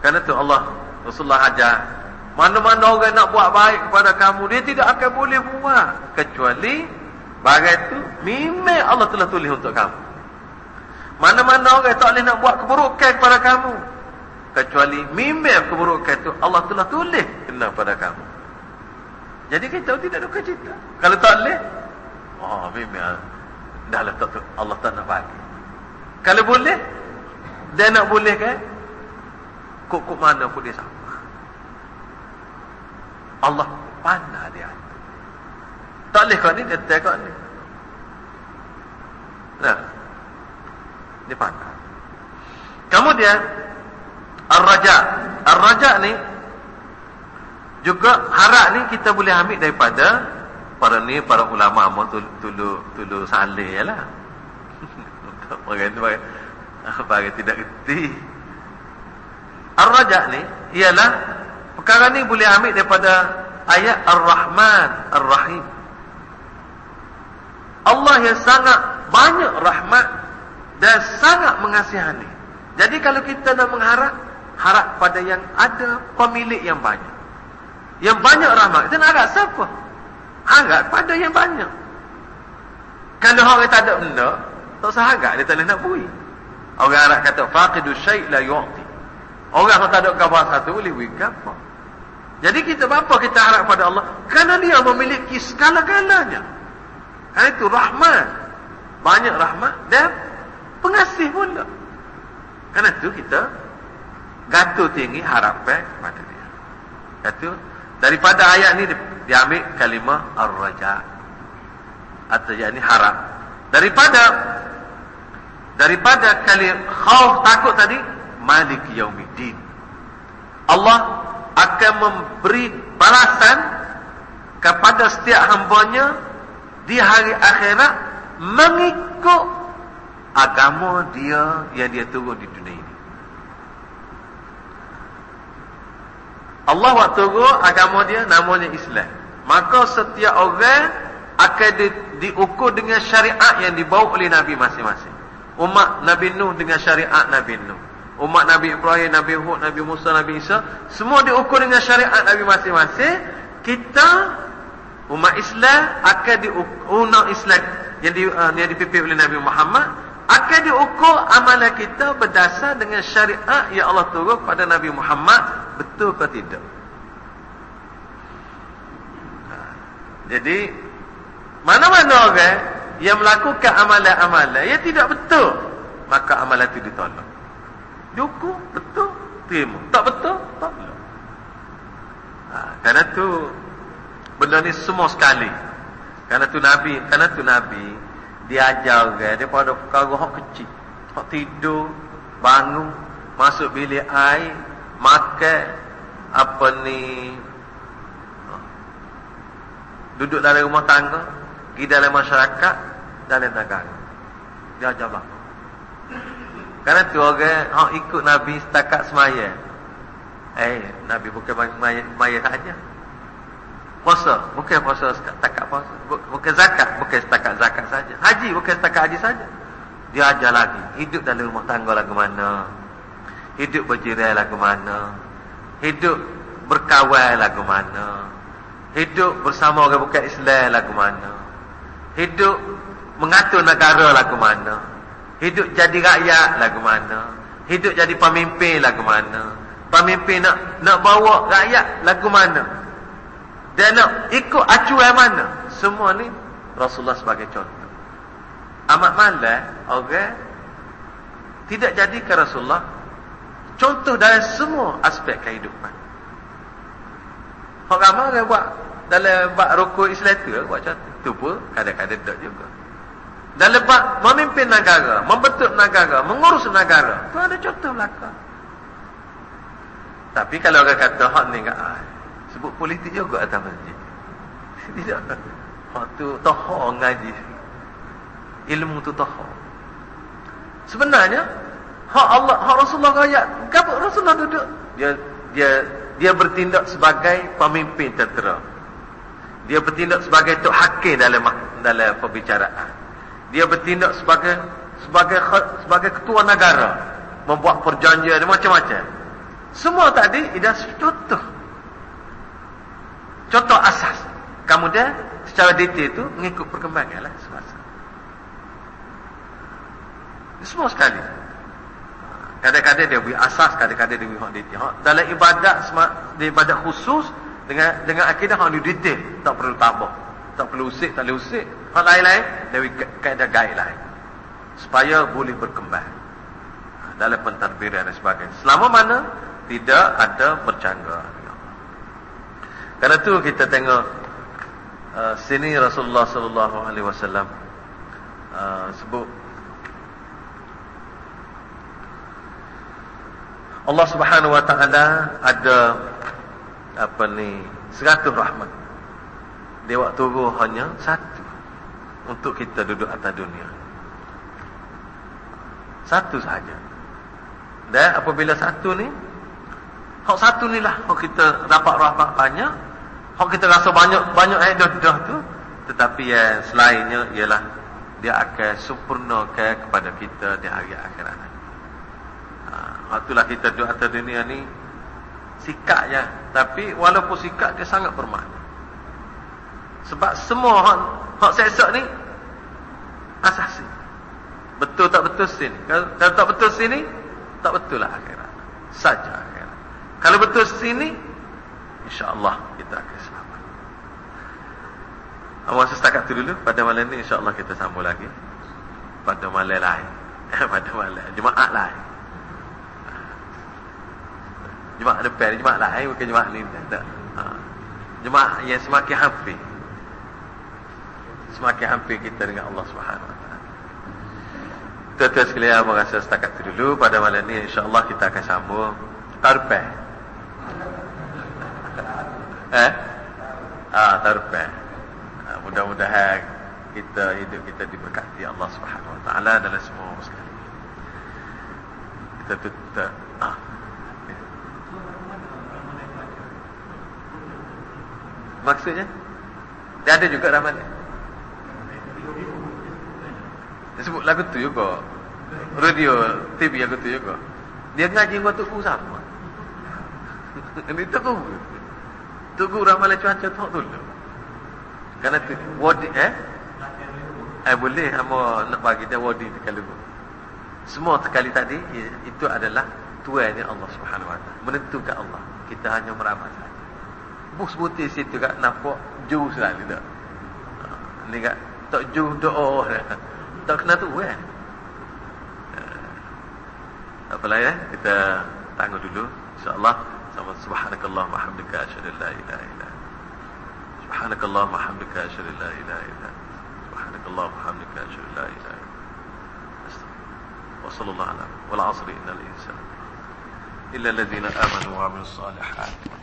kerana tu Allah Rasulullah ajar mana-mana orang nak buat baik kepada kamu, dia tidak akan boleh buat. Kecuali, bagai itu, memang Allah telah tulis untuk kamu. Mana-mana orang tak boleh nak buat keburukan kepada kamu. Kecuali, memang keburukan itu Allah telah tulis kena pada kamu. Jadi kita tidak ada cerita. Kalau tak boleh, oh memang dah lah Allah tak nak bagi. Kalau boleh, dia nak boleh kan? Kok-kok mana pun dia sama. Allah pandai dia. Tak boleh kau ni, dia tengok ni. Nah. Dia pandai. Kemudian, Ar-Raja. Ar-Raja ni, juga harap ni kita boleh ambil daripada para ni, para ulama amal tulu, tulu, tulu salih lah. Bagi tu, bagi tidak kerti. Ar-Raja ni, ialah Perkara ni boleh ambil daripada ayat Ar-Rahman Ar-Rahim. Allah yang sangat banyak rahmat dan sangat mengasihani. Jadi kalau kita nak mengharap, harap pada yang ada pemilik yang banyak. Yang banyak rahmat. Kita nak harap siapa? Harap pada yang banyak. Kalau orang tak ada benda, tak usah harap dia tak boleh nak bui. Orang Arab kata, faqidu syait la yu'ti. Orang tak ada kabar satu boleh bui kabar. Jadi kita apa kita harap pada Allah? Kerana dia memiliki segala-galanya. Kerana itu rahmat. Banyak rahmat dan pengasih pula. Kerana itu kita gatuh tinggi harapan kepada dia. Itu daripada ayat ini diambil kalimah ar-raja. Atau yakni harap. Daripada daripada kalimah khauf takut tadi malik yaumiddin. Allah akan memberi balasan kepada setiap hambanya di hari akhirat mengikut agama dia yang dia turun di dunia ini. Allah waktu turun agama dia namanya Islam. Maka setiap orang akan di, diukur dengan syariat yang dibawa oleh Nabi masing-masing. Umat Nabi Nuh dengan syariat Nabi Nuh umat Nabi Ibrahim, Nabi Hud, Nabi Musa, Nabi Isa, semua diukur dengan syariat Nabi masing-masing. Kita umat Islam akan diukur Islam yang di, uh, yang dipimpin oleh Nabi Muhammad akan diukur amalan kita berdasar dengan syariat yang Allah turun pada Nabi Muhammad betul ke tidak. Ha. Jadi mana-mana orang yang melakukan amalan-amalan yang tidak betul maka amalan itu ditolak. Cukup betul terima. Tak betul boleh. Ha, kerana tu benda ni semua sekali. Kerana tu Nabi, kerana tu Nabi dia ajar orang daripada perkara hak kecil. Hak tidur, bangun, masuk bilik air, makan apa ni duduk dalam rumah tangga, pergi dalam masyarakat, dalam negara. Dia ajar bang. Karena tu orang oh, ikut Nabi setakat semaya. Eh, Nabi bukan semaya saja. Puasa, bukan puasa setakat puasa. Bukan zakat, bukan setakat zakat saja. Haji, bukan setakat haji saja. Dia ajar lagi. Hidup dalam rumah tangga lagu mana. Hidup berjirai lagu mana. Hidup berkawan lagu mana. Hidup bersama orang bukan Islam lagu mana. Hidup mengatur negara lagu mana. Hidup jadi rakyat lagu mana? Hidup jadi pemimpin lagu mana? Pemimpin nak nak bawa rakyat lagu mana? Dan nak ikut acuan mana? Semua ni Rasulullah sebagai contoh. Amat malah orang tidak jadi ke Rasulullah contoh dalam semua aspek kehidupan. Orang ramai buat dalam buat rukun Islam tu buat contoh. Tu pun kadang-kadang tak juga. Dan lepas memimpin negara, membentuk negara, mengurus negara. Itu ada contoh belakang. Tapi kalau orang kata hak ni enggak ah, sebut politik juga atas masjid. Tidak. Hak tu tahu ngaji. Ilmu tu tahu. Sebenarnya hak Allah, hak Rasulullah kaya, kenapa Rasulullah duduk? Dia dia dia bertindak sebagai pemimpin tentera. Dia bertindak sebagai tok hakim dalam dalam perbicaraan dia bertindak sebagai sebagai sebagai ketua negara membuat perjanjian macam-macam semua tadi ida contoh contoh asas kemudian secara detail itu mengikut perkembangan lah semasa semua sekali kadang-kadang dia beri asas kadang-kadang dia beri hak detail dalam ibadat di ibadat khusus dengan dengan akidah hak detail tak perlu tambah tak perlu usik, tak boleh usik. Hal lain-lain, dari kaedah gaib lain. Supaya boleh berkembang. Dalam pentadbiran dan sebagainya. Selama mana, tidak ada bercangga. Karena tu kita tengok uh, sini Rasulullah sallallahu alaihi wasallam uh, sebut Allah Subhanahu wa taala ada apa ni seratus rahmat dia waktu hanya satu untuk kita duduk atas dunia. Satu sahaja. Dan apabila satu ni, hak satu ni lah kita dapat rahmat banyak, Hak kita rasa banyak banyak dah tu tetapi yang selainnya ialah dia akan sempurnakan kepada kita di hari akhirat. Ha, itulah kita doa atas dunia ni sikap je. Tapi walaupun sikap dia sangat bermakna. Sebab semua hak, hak seksa ni asasi. Betul tak betul sini? Kalau, kalau tak betul sini, tak betul lah akhirat. Saja akhirat. Kalau betul sini, insya-Allah kita akan Awak setakat tu dulu pada malam ni insya-Allah kita sambung lagi. Pada malam lain. pada malam Jumaat lain. Jumaat depan, Jumaat lain bukan Jumaat ni. Ha. Jumaat yang semakin hampir. Semakin hampir kita dengan Allah Subhanahu Taala. Tuan-tuan sekalian, saya rasa setakat itu dulu pada malam ni insya-Allah kita akan sambung tarpeh. eh? Ah, tarpeh. Ah, mudah-mudahan kita hidup kita diberkati Allah Subhanahu Wa Taala dalam semua sekali. Kita tutup. Ah. Maksudnya? Dia ada juga ramalan. Dia sebut lagu tu juga. Radio, TV lagu tu juga. Dia ngaji waktu ku sama. Ini tu Tunggu ramalan cuaca tu dulu. Karena tu, wadi, eh? Eh boleh, hamba nak bagi dia wadi sekali tu. Semua sekali tadi, itu adalah tuannya Allah subhanahu wa ta'ala. Menentukan Allah. Kita hanya meramal saja. Bus putih situ kat nampak jauh sekali tak. Ni kat tak jauh doa. Tak kena tu eh. Apa lain eh? Kita tangguh dulu insya-Allah sama subhanakallah la ilaha illa subhanakallah wa hamdika asyhadu an la ilaha illa subhanakallah wa hamdika asyhadu an la ilaha illa wa sallallahu ala wal 'asri innal insana illa alladhina amanu wa 'amilus salihati